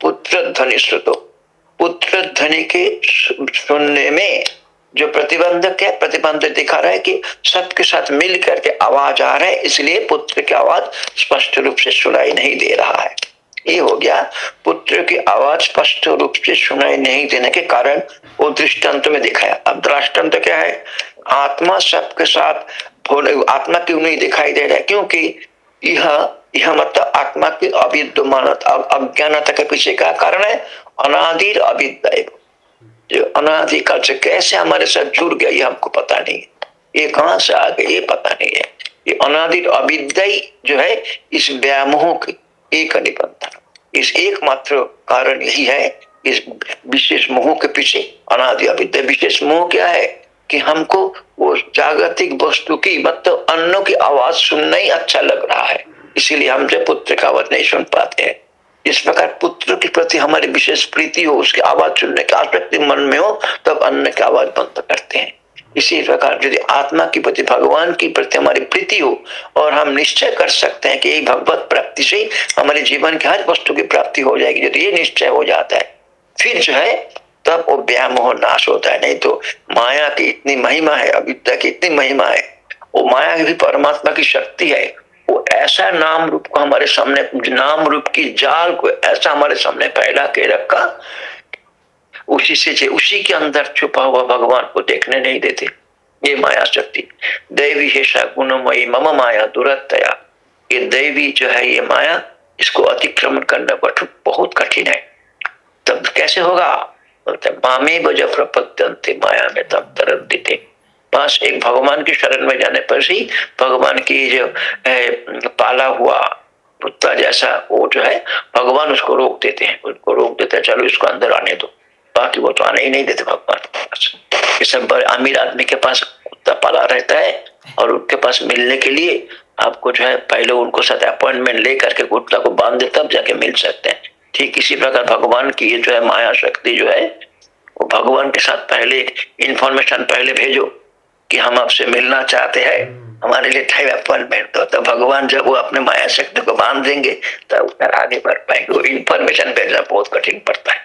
पुत्र ध्वनि श्रुतो पुत्र ध्वनि के सुनने में जो प्रतिबंधक है प्रतिबंध दिखा रहा है कि सबके साथ मिल करके आवाज़ आ रहा है इसलिए पुत्र की आवाज़ स्पष्ट रूप से सुनाई नहीं दे रहा है। ये हो गया पुत्र की आवाज़ स्पष्ट रूप से सुनाई नहीं देने के कारण वो दृष्टांत में दिखाया। अब दृष्टांत क्या है? आत्मा सबके साथ आत्मा क्यों नहीं दिखाई दे रहा क्योंकि यह यह मतलब आत्मा की अविद्यमानता अज्ञानता के पीछे क्या कारण है। अनादिर अविद्या जो अनादि काल से कैसे हमारे साथ जुड़ गया, ये हमको पता नहीं ये कहाँ से आ गए ये पता नहीं है। ये अनादिर अविद्या जो है, इस व्यामोह की एक निबंधन। इस एकमात्र कारण यही है इस विशेष मोह के पीछे अनादि अविद्या विशेष मोह क्या है? कि हमको वो जागतिक वस्तु की मतलब अन्नों की आवाज़ सुनना ही अच्छा लग रहा है। इसीलिए हम जब पुत्र की आवाज़ नहीं सुन पाते हैं। इस प्रकार पुत्र के प्रति हमारी विशेष प्रीति हो, उसकी आवाज़ सुनने की आसक्ति मन में हो, तब अन्न की आवाज़ बंद करते हैं। इसी प्रकार यदि आत्मा की प्रति भगवान की प्रति हमारी प्रीति हो, और हम निश्चय कर सकते हैं कि यही भगवत प्राप्ति से हमारे जीवन की हर वस्तु की प्राप्ति हो जाएगी। यदि ये निश्चय हो जाता है फिर जो है, तब वो व्यामोह नाश होता है। नहीं तो माया की इतनी महिमा है अविद्या की इतनी महिमा है, वो माया की भी परमात्मा की शक्ति है, वो ऐसा नाम रूप को हमारे सामने, नाम रूप की जाल को ऐसा हमारे सामने फैला के रखा, उसी से उसी के अंदर छुपा हुआ भगवान को देखने नहीं देते। ये माया शक्ति। दैवी हेषा गुणमयी मम माया दुरतया ये दैवी जो है, ये माया, इसको अतिक्रमण करना बहुत कठिन है। तब कैसे होगा? मामे बज प्रपत्यंते माया में तब तरंती थे बस एक भगवान की शरण में जाने पर ही भगवान की जो पाला हुआ कुत्ता जैसा वो जो है, भगवान उसको रोक देते हैं। उसको रोक देते हैं, चलो इसको अंदर आने दो। बाकी वो तो आने ही नहीं देते भगवान के पास। ये सब बड़े अमीर आदमी के पास कुत्ता पाला रहता है और उनके पास मिलने के लिए आपको जो है, पहले उनको साथ अपॉइंटमेंट ले करके कुत्ता को बाँध दे, तब जाके मिल सकते हैं। ठीक इसी प्रकार भगवान की ये जो है माया शक्ति जो है, वो भगवान के साथ पहले इंफॉर्मेशन पहले भेजो कि हम आपसे मिलना चाहते हैं। हमारे लिए टाइम अपॉइंटमेंट दो। तो भगवान जब वो अपने माया शक्ति को बाँध देंगे तब उधर आगे बढ़ पाएँगे। वो इंफॉर्मेशन भेजना बहुत कठिन पड़ता है।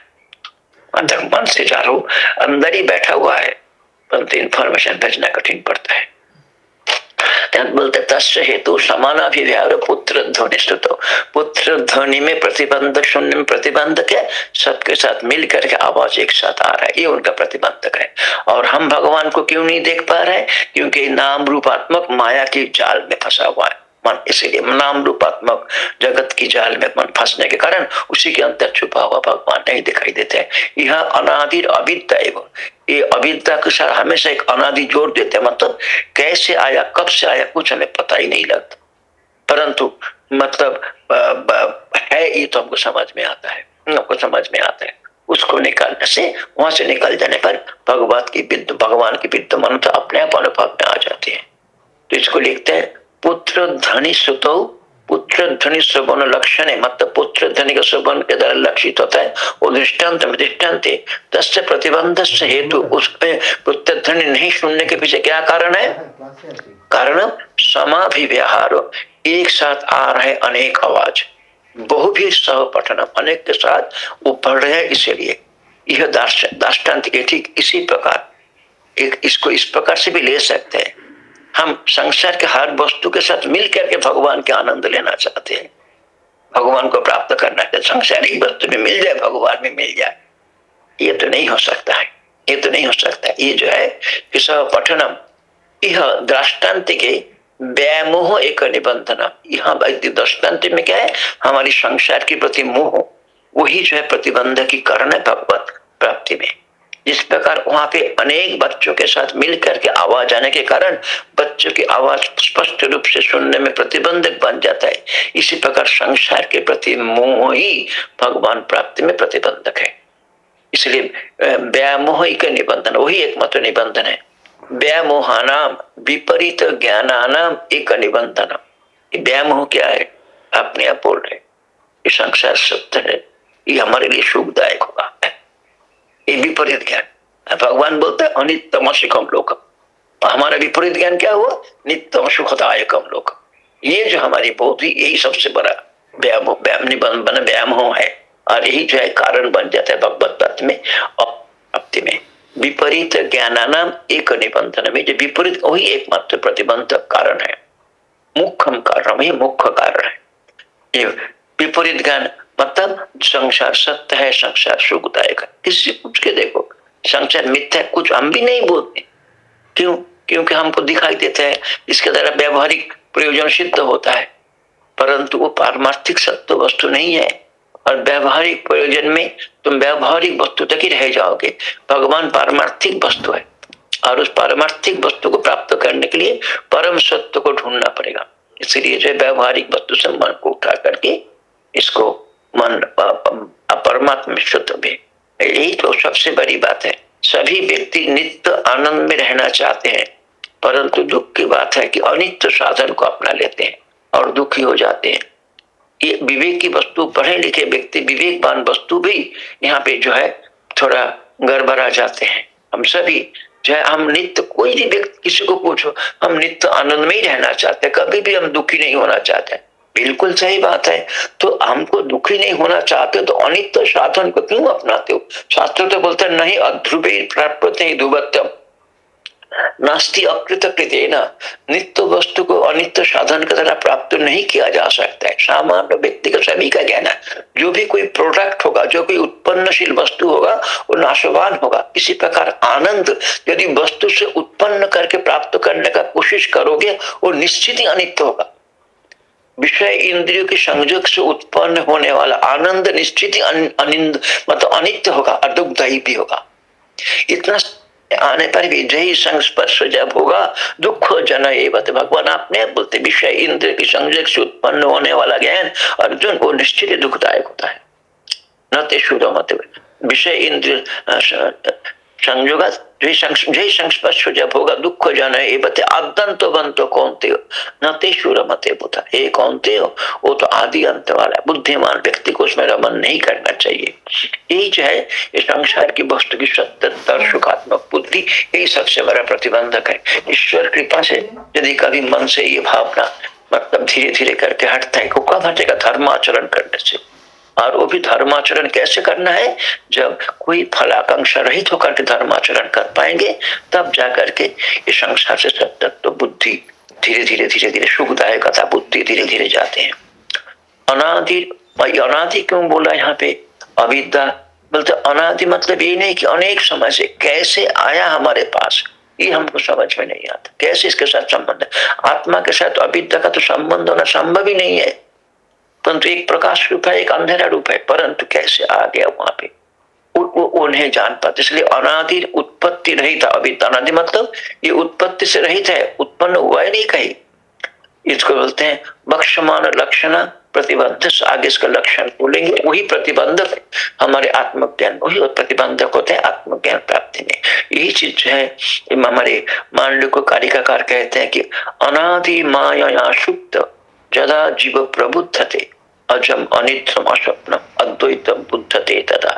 मतलब मन से चारो अंदर ही बैठा हुआ है, परंतु इंफॉर्मेशन भेजना कठिन पड़ता है। बोलते तस्य हेतु समानाभिव्यार पुत्र ध्वनि स्तुतो पुत्र ध्वनि में प्रतिबंध शून्य में प्रतिबंधक है सबके साथ मिल करके आवाज़ एक साथ आ रहा है। ये उनका प्रतिबंधक है। और हम भगवान को क्यों नहीं देख पा रहे क्योंकि नाम रूपात्मक माया के जाल में फंसा हुआ है। मन इसीलिए नाम रूपात्मक जगत की जाल में मन फंसने के कारण उसी के अंदर छुपा हुआ भगवान नहीं दिखाई देते यह अनादि अविद्या एवं ये अविद्या के साथ हमेशा एक अनादि जोड़ देते हैं। मतलब कैसे आया, कब से आया, कुछ हमें पता ही नहीं लगता। परंतु मतलब है, ये तो हमको समझ में आता है। हमको समझ में आता है। उसको निकालने से, वहाँ से निकल जाने पर भगवान की विद्ध, भगवान की विद्यमानता अपने आप अनुभव में आ जाती है। तो इसको लिखते हैं पुत्र धनी सुत पुत्र ध्वनि श्रवण लक्षण है मतलब पुत्र ध्वनि का श्रवण के द्वारा लक्षित होता है वो दृष्टांत में दृष्टांत तस्य प्रतिबंध से हेतु उसमें पुत्र ध्वनि नहीं सुनने के पीछे क्या कारण है? कारण समाभिव्यहार एक साथ आ रहे अनेक आवाज़ बहु भी सह पठन अनेक के साथ वो पढ़ रहे हैं इसीलिए यह दाष्टान्त के ठीक इसी प्रकार एक इसको इस प्रकार से भी ले सकते हैं। हम संसार के हर वस्तु के साथ मिल करके भगवान के आनंद लेना चाहते हैं। भगवान को प्राप्त करना है संसारिक वस्तु में मिल जाए, भगवान में मिल जाए। ये तो नहीं हो सकता है। ये तो नहीं हो सकता ये जो है कि सब पठनम यह दृष्टांत के व्यामोह एक निबंधन यहाँ दृष्टांत में क्या है? हमारी संसार के प्रति मोह, वही जो है प्रतिबंध की कारण है भगवत प्राप्ति में। जिस प्रकार वहाँ पे अनेक बच्चों के साथ मिल करके आवाज़ आने के कारण बच्चों की आवाज़ स्पष्ट रूप से सुनने में प्रतिबंधक बन जाता है। इसी प्रकार संसार के प्रति मोह ही भगवान प्राप्ति में प्रतिबंधक है। इसलिए व्यामोह का निबंधन, वही एकमात्र निबंधन है। व्यामोहानाम, विपरीत ज्ञानानाम एक निबंधन व्यामोह क्या है? अपने आप बोल रहे ये संसार सत्य है। ये हमारे लिए सुखदायक होगा। ये विपरीत ज्ञान। भगवान बोलते हैं अनित्यम सुखम लोक हमारा विपरीत ज्ञान क्या हुआ? नित्यम सुखदायकम लोक ये जो हमारी बोधि, यही सबसे बड़ा व्यायाम व्यायाम निबंधन व्यायाम हो है। और यही जो है कारण बन जाता है भगवत तत्व में प्राप्ति में। विपरीत ज्ञानानाम एक निबंधन में, जो विपरीत, वही एकमात्र प्रतिबंधक कारण है। मुख्यम कारण, वही मुख्य कारण है। ये विपरीत ज्ञान मतलब संसार सत्य है, संसार सुखदायक है। किसी पूछ के देखो, संसार मिथ्या कुछ हम भी नहीं बोलते। क्यों? क्योंकि हमको दिखाई देता है, इसके द्वारा व्यवहारिक प्रयोजन सिद्ध होता है। परंतु वो पारमार्थिक सत्य वस्तु नहीं है। और व्यवहारिक प्रयोजन में तुम व्यवहारिक वस्तु तक ही रह जाओगे। भगवान पारमार्थिक वस्तु है। और उस पारमार्थिक वस्तु को प्राप्त करने के लिए परम सत्य को ढूंढना पड़ेगा। इसलिए जो व्यवहारिक वस्तु से मन को उठा करके इसको मन परमात्मा शुद्ध भी। यही तो सबसे बड़ी बात है। सभी व्यक्ति नित्य आनंद में रहना चाहते हैं, परंतु दुख की बात है कि अनित्य साधन को अपना लेते हैं और दुखी हो जाते हैं। ये विवेक की वस्तु पढ़े लिखे व्यक्ति, विवेकवान वस्तु भी यहाँ पे जो है थोड़ा गड़बड़ा जाते हैं। हम सभी जो है हम नित्य, कोई भी व्यक्ति, किसी को पूछो, हम नित्य आनंद में ही रहना चाहते हैं। कभी भी हम दुखी नहीं होना चाहते। बिल्कुल सही बात है। तो हमको दुखी नहीं होना चाहते तो अनित्य साधन को क्यों अपनाते हो? शास्त्र तो बोलते नहीं अध्रुवे प्राप्त दुबत्तम नास्ति अकृत कृतेना नित्य वस्तु को अनित्य साधन के द्वारा प्राप्त नहीं किया जा सकता है। सामान्य व्यक्ति का सभी का ज्ञान है, जो भी कोई प्रोडक्ट होगा, जो कोई उत्पन्नशील वस्तु होगा, वो नाशवान होगा। इसी प्रकार आनंद, यदि वस्तु से उत्पन्न करके प्राप्त करने का कोशिश करोगे, वो निश्चित ही अनित्य होगा। विषय इंद्रियों के संयोग से उत्पन्न होने वाला आनंद, निश्चित ही अनिंद मतलब अनित्य होगा और दुखदायी भी होगा। इतना आने पर भी जय संस्पर्श जब होगा, दुख जन एवं भगवान आपने बोलते विषय इंद्र के संयोग से उत्पन्न होने वाला ज्ञान अर्जुन को निश्चित दुखदायक होता है। न ते मत विषय इंद्र संयोग जय जब होगा दुख जन एवं आदंत बंत कौनते हो? न ते मते बुता हे कौनते हो? वो तो आदि अंत वाला बुद्धिमान व्यक्ति को उसमें रमन नहीं करना चाहिए। यही जो है, ये संसार की वस्तु की सत्तर सुखात्मक बुद्धि, यही सबसे बड़ा प्रतिबंधक है। ईश्वर कृपा से यदि कभी मन से ये भावना मतलब धीरे धीरे करके हटता है कब हटेगा? धर्म आचरण करने से। और वो भी धर्माचरण कैसे करना है? जब कोई फलाकांक्षा रहित होकर के धर्माचरण कर पाएँगे, तब जाकर के ये संसार से सत्य तो बुद्धि धीरे धीरे धीरे धीरे सुखदायक बुद्धि धीरे धीरे जाते हैं। अनादि अनादि क्यों बोला यहाँ पे? अविद्या। बोलते अनादि मतलब ये नहीं कि अनेक समय से कैसे आया हमारे पास? ये हमको समझ में नहीं आता। कैसे इसके साथ संबंध है? आत्मा के साथ अविद्या का तो संबंध होना संभव ही नहीं है। परंतु एक प्रकाश रूप है, एक अंधेरा रूप है, परंतु कैसे आ गया वहाँ पे वो नहीं जान पाते। इसलिए अनादि उत्पत्ति रहित अभी अनादि मतलब ये उत्पत्ति से रहित है, उत्पन्न हुआ ही नहीं कहीं। इसको बोलते हैं बक्षमान लक्षण, प्रतिबंध आगे इसका लक्षण बोलेंगे, वही प्रतिबंधक हमारे आत्मज्ञान, वही प्रतिबंधक होते हैं, आत्मज्ञान प्राप्ति में। यही चीज़ जो है हमारे मांडव को कारिकाकार कहते हैं कि अनादि माया सुप्त जदा जीव प्रबुद्धते। अजम अनिद्रम अस्वप्नम अद्वैतम बुद्धते तथा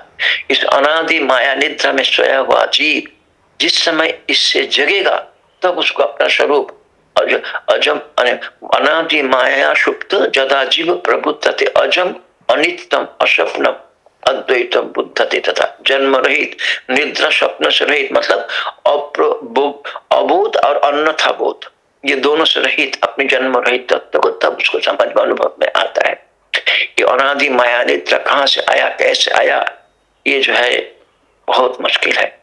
इस अनादि माया निद्रा में सोया हुआ जीव जिस समय इससे जगेगा तब उसको अपना स्वरूप अज, अजम अनादि माया सुप्त जदा जीव प्रबुद्धते। अजम अनितम अस्वप्नम अद्वैतम बुद्धते तथा। जन्म रहित निद्रा स्वप्न से रहित मतलब अबोध और अन्यथा बोध। ये दोनों से रहित अपने जन्म रहित तत्व को तब उसको समझ में अनुभव में आता है। कि अनादि माया नेत्र कहाँ से आया, कैसे आया, ये जो है बहुत मुश्किल है।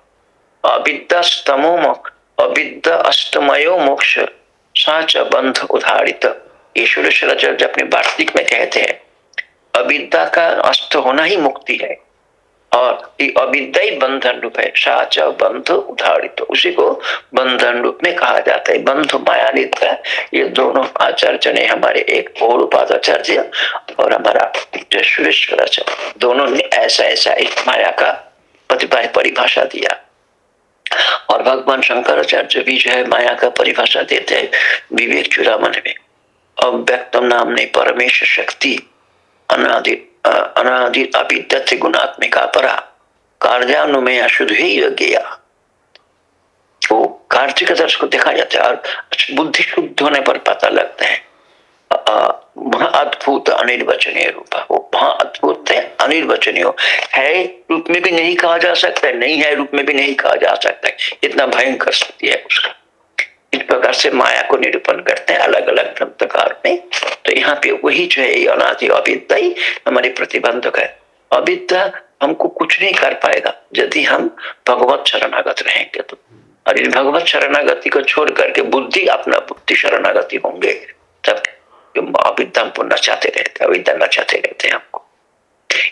अविद्या स्तमो मुख अविद्या अष्टमयो मोक्ष, साच बंध उधारित। ईश्वर अपने वार्तिक में कहते हैं, अविद्या का अस्त होना ही मुक्ति है। और ये बंधन रूप है साच बंध उदारित उसी को बंधन रूप में कहा जाता है। बंध मायानित ये दोनों आचार्य ने हमारे एक और उपाध्याचार्य और हमारा सुरेश्वराचार्य दोनों ने ऐसा ऐसा इस माया का परिभाषा दिया। और भगवान शंकराचार्य भी जो है माया का परिभाषा देते हैं विवेक चुरामन में। अव्यक्तम नाम ने परमेश शक्ति, अनादि अ, अनादि अभिद्यत गुणात्मिका परा। अशुद्ध ही गया के दर्श को देखा जाता है और बुद्धि शुद्ध होने पर पता लगता है। अद्भुत अनिर्वचनीय रूप वो अद्भुत है अनिर्वचनीय। है रूप में भी नहीं कहा जा सकता है नहीं है रूप में भी नहीं कहा जा सकता है। इतना भयंकर स्थिति है उसका। इस प्रकार से माया को निरूपण करते हैं अलग अलग ग्रंथकार में। तो यहाँ पे वही जो है अनादि अविद्या ही हमारी प्रतिबंधक है। अविद्या हमको कुछ नहीं कर पाएगा यदि हम भगवत शरणागत रहेंगे तो। और इन भगवत शरणागति को छोड़ करके बुद्धि अपना बुद्धि शरणागति होंगे तब अविद्या हमको नचाते रहते अविद्या नचाते रहते हैं हमको।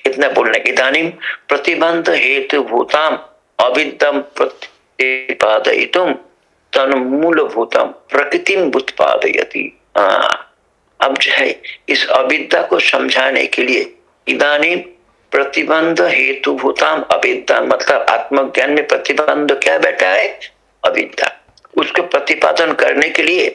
इतना बोलने की दानी, प्रतिबंध हेतु भूताम अविद्यम प्रतिपादयितुम। तन मूलभूतम प्रकृतिम उत्पादयति अब जो है, इस अविद्या को समझाने के लिए इदानी प्रतिबंध हेतु भूताम अविद्या मतलब आत्मज्ञान में प्रतिबंध क्या बैठा है? अविद्या। उसको प्रतिपादन करने के लिए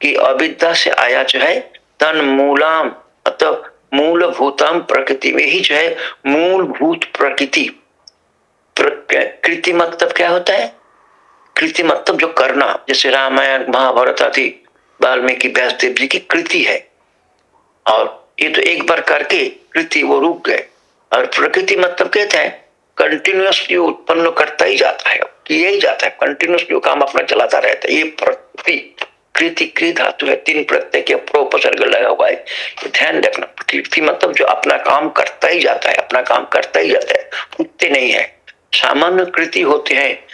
कि अविद्या से आया जो है, तन मूलाम मतलब मूलभूतम प्रकृति में ही जो है, मूलभूत प्रकृति। प्रकृति मतलब क्या होता है? कृति मतलब जो करना, जैसे रामायण, महाभारत आदि वाल्मीकि व्यासदेव जी की कृति है। और ये तो एक बार करके कृति वो रुक गए। और प्रकृति मतलब कहते हैं कंटिन्यूसली उत्पन्न करता ही जाता है, किया ही जाता है। कंटिन्यूसली काम अपना चलाता रहता है। ये प्रकृति, कृति कृ धातु है। तीन प्रत्यय के प्रोपसर्ग लगा हुआ है। तो ध्यान रखना कृति मतलब जो अपना काम करता ही जाता है, अपना काम करता ही जाता है। उठते नहीं है। सामान्य कृति होते हैं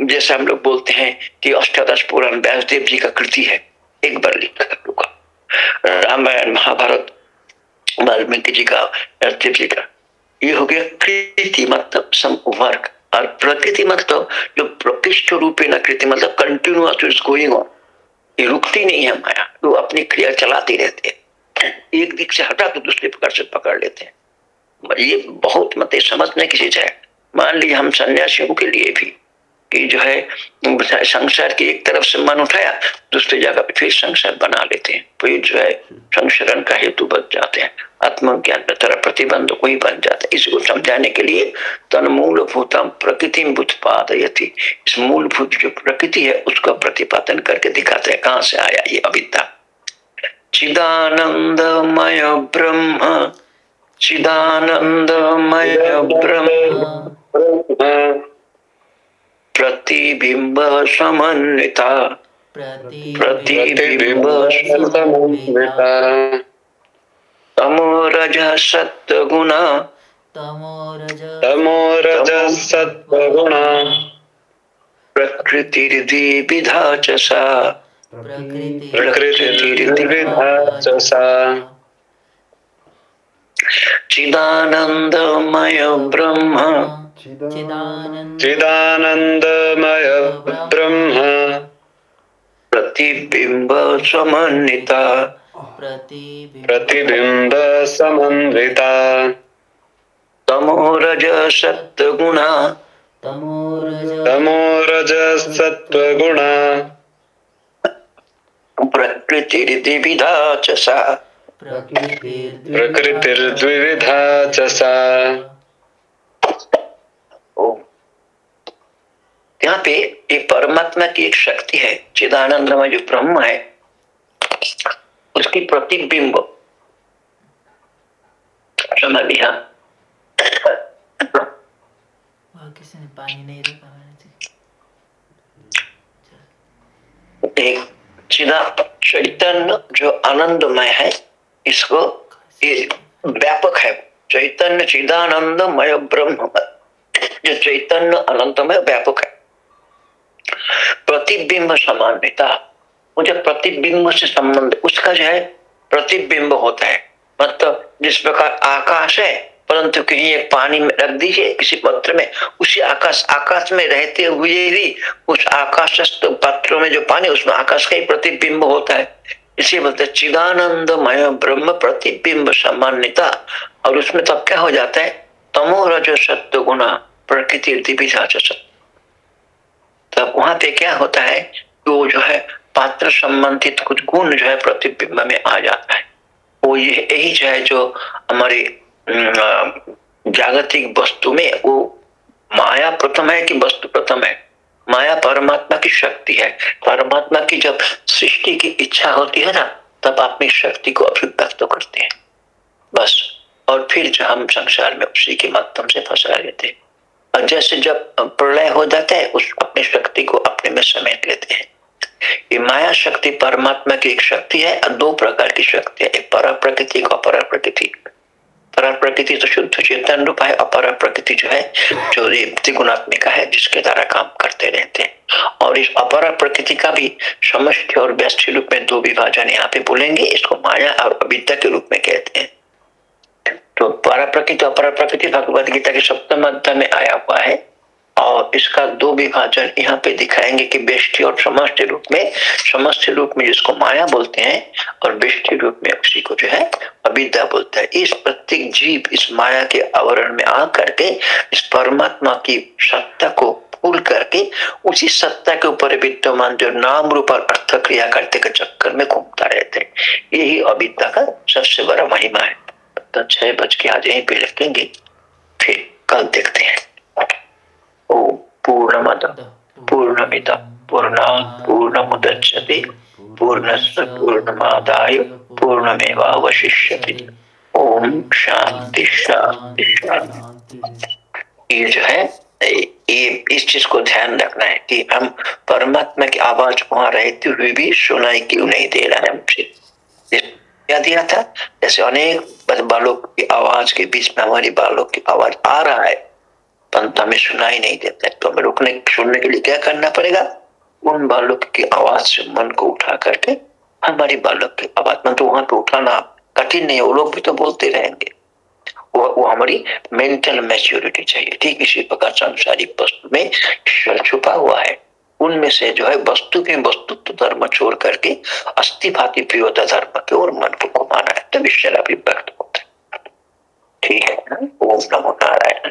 जैसे हम लोग बोलते हैं कि अष्टादश पुराण व्यासदेव जी का कृति है। एक बार लिखा रामायण, महाभारत, वाल्मीकि जी का व्यासदेव जी का। ये हो गया कृति मतलब सम वर्क और प्रकृति मतलब जो प्रकृष्ट रूपे न कृति मतलब कंटिन्यूअस इज़ गोइंग ऑन ये रुकती नहीं है माया। वो अपनी क्रिया चलाती रहती है। एक दिख से हटा तो दूसरे प्रकार से पकड़ लेते हैं। ये बहुत मत समझने की चीज़ है। मान लीजिए हम सन्यासियों के लिए भी कि जो है, संसार की एक तरफ़ से मन उठाया, दूसरी जगह पे फिर संसार बना लेते हैं। फिर जो है संशरण का हेतु बन जाते हैं। आत्मज्ञान में तरह प्रतिबंध को ही बन जाता है। इसको समझाने के लिए तन मूलभूतम प्रकृति उत्पादयति इस मूलभूत जो प्रकृति है, उसका प्रतिपादन करके दिखाते हैं, कहाँ से आया ये अविद्या। चिदानंदमय ब्रह्म। चिदानंदमय ब्रह्म। प्रतिबिंब समन्विता। प्रतिबिंब प्रतिबिंबसमन्विता तमो रज सत्य गुणा तमो रजः सत्त्वगुणा। प्रकृतिर्द्विविधा च सा। प्रकृतिर्विविधा च सा। चिदानंदमय ब्रह्म। चिदानन्दमय ब्रह्म। प्रतिबिंब समन्विता। प्रतिबिम्बसमन्विता तमो रज सत्य गुणा सत्त्वगुणा। प्रकृतिर्द्विविधा च सा। प्रकृतिर्द्विविधा च सा। यहाँ पे ये परमात्मा की एक शक्ति है चिदानंदमय जो ब्रह्म है उसकी प्रतिबिंब। समझ लिया। किसी ने पानी नहीं रखा मैंने चिदा चैतन्य जो आनंदमय है इसको ये व्यापक है। चैतन्य चिदानंदमय ब्रह्म। जो चैतन्य अनंतमय व्यापक है। प्रतिबिंब समान्यता जो प्रतिबिंब से संबंध, उसका जो है प्रतिबिंब होता है। मतलब जिस प्रकार आकाश है, परंतु कहीं एक पानी में रख दीजिए किसी पत्र में, उसी आकाश आकाश में रहते हुए भी उस आकाशस्थ पत्रों में जो पानी, उसमें आकाश का ही प्रतिबिंब होता है। इसी बोलते चिदानंदमय ब्रह्म प्रतिबिंब सामान्यता। और उसमें तब क्या हो जाता है? तमो रज सत्य गुणा प्रकृति दिविधा च तब वहाँ पे क्या होता है वो जो है पात्र संबंधित कुछ गुण जो है प्रतिबिंब में आ जाता है। वो ये यही जो है जो हमारी जागतिक वस्तु में वो माया प्रथम है कि वस्तु प्रथम है? माया परमात्मा की शक्ति है। परमात्मा की जब सृष्टि की इच्छा होती है ना, तब अपनी शक्ति को अभिव्यक्त करते हैं। बस। और फिर जो हम संसार में उसी के माध्यम से फंसा लेते हैं। और जैसे जब प्रलय हो जाता है, उस अपनी शक्ति को अपने में समेट लेते हैं। ये माया शक्ति परमात्मा की एक शक्ति है और दो प्रकार की शक्ति है। एक परा प्रकृति एक अपरा प्रकृति परा प्रकृति तो शुद्ध चेतन रूप है अपरा प्रकृति जो है, जो त्रिगुणात्मिका है, जिसके द्वारा काम करते रहते हैं। और इस अपरा प्रकृति का भी समष्टि और व्यष्टि रूप में दो विभाजन यहाँ पे बोलेंगे। इसको माया और अविद्या के रूप में कहते हैं। तो परा प्रकृति और अपरा प्रकृति भगवत गीता के सप्तम अध्याय में आया हुआ है। और इसका दो विभाजन यहाँ पे दिखाएँगे कि बेष्टि और समष्टि रूप में, समष्टि रूप में जिसको माया बोलते हैं और बेष्टि रूप में उसी को जो है अविद्या बोलता है। इस प्रत्येक जीव इस माया के आवरण में आ करके इस परमात्मा की सत्ता को भूल करके, उसी सत्ता के ऊपर विद्यमान जो नाम रूप और अर्थ क्रिया करते के चक्कर में घूमता रहते हैं। यही अविद्या का सबसे बड़ा महिमा है। तो छह बज के आज यहीं पे रखेंगे फिर कल देखते हैं। ओ पूर्णमद पूर्णमिद पूर्णात् पूर्णमुदच्यते पूर्णस्य पूर्णमादाय पूर्णमेवावशिष्यते। ओम शांति शांति शांति। ये जो है ये इस चीज़ को ध्यान रखना है कि हम परमात्मा की आवाज़ वहाँ रहते हुए भी सुनाई क्यों नहीं दे रहा है हमसे। क्या दिया था? जैसे अनेक बालों की आवाज़ के बीच में हमारी बालों की आवाज़ आ रहा है। परंतु हमें सुनाई नहीं देता तो हमें रुकने, सुनने के लिए क्या करना पड़ेगा? उन बालक की आवाज़ से मन को उठा करके हमारी बालक की आवाज़ में तो वहाँ पे उठाना कठिन नहीं है। वो लोग भी तो बोलते रहेंगे। वो वो हमारी मेंटल मैच्योरिटी चाहिए। ठीक इसी प्रकार सांसारिक वस्तु में छुपा हुआ है। उनमें से जो है वस्तु के वस्तुत्व धर्म छोड़ करके अस्थिभाति प्रियोता धर्म के और मन को घुमाना है। तो विश्व अभिव्यक्त होता है। ठीक है ना? ओम नमो नारायण।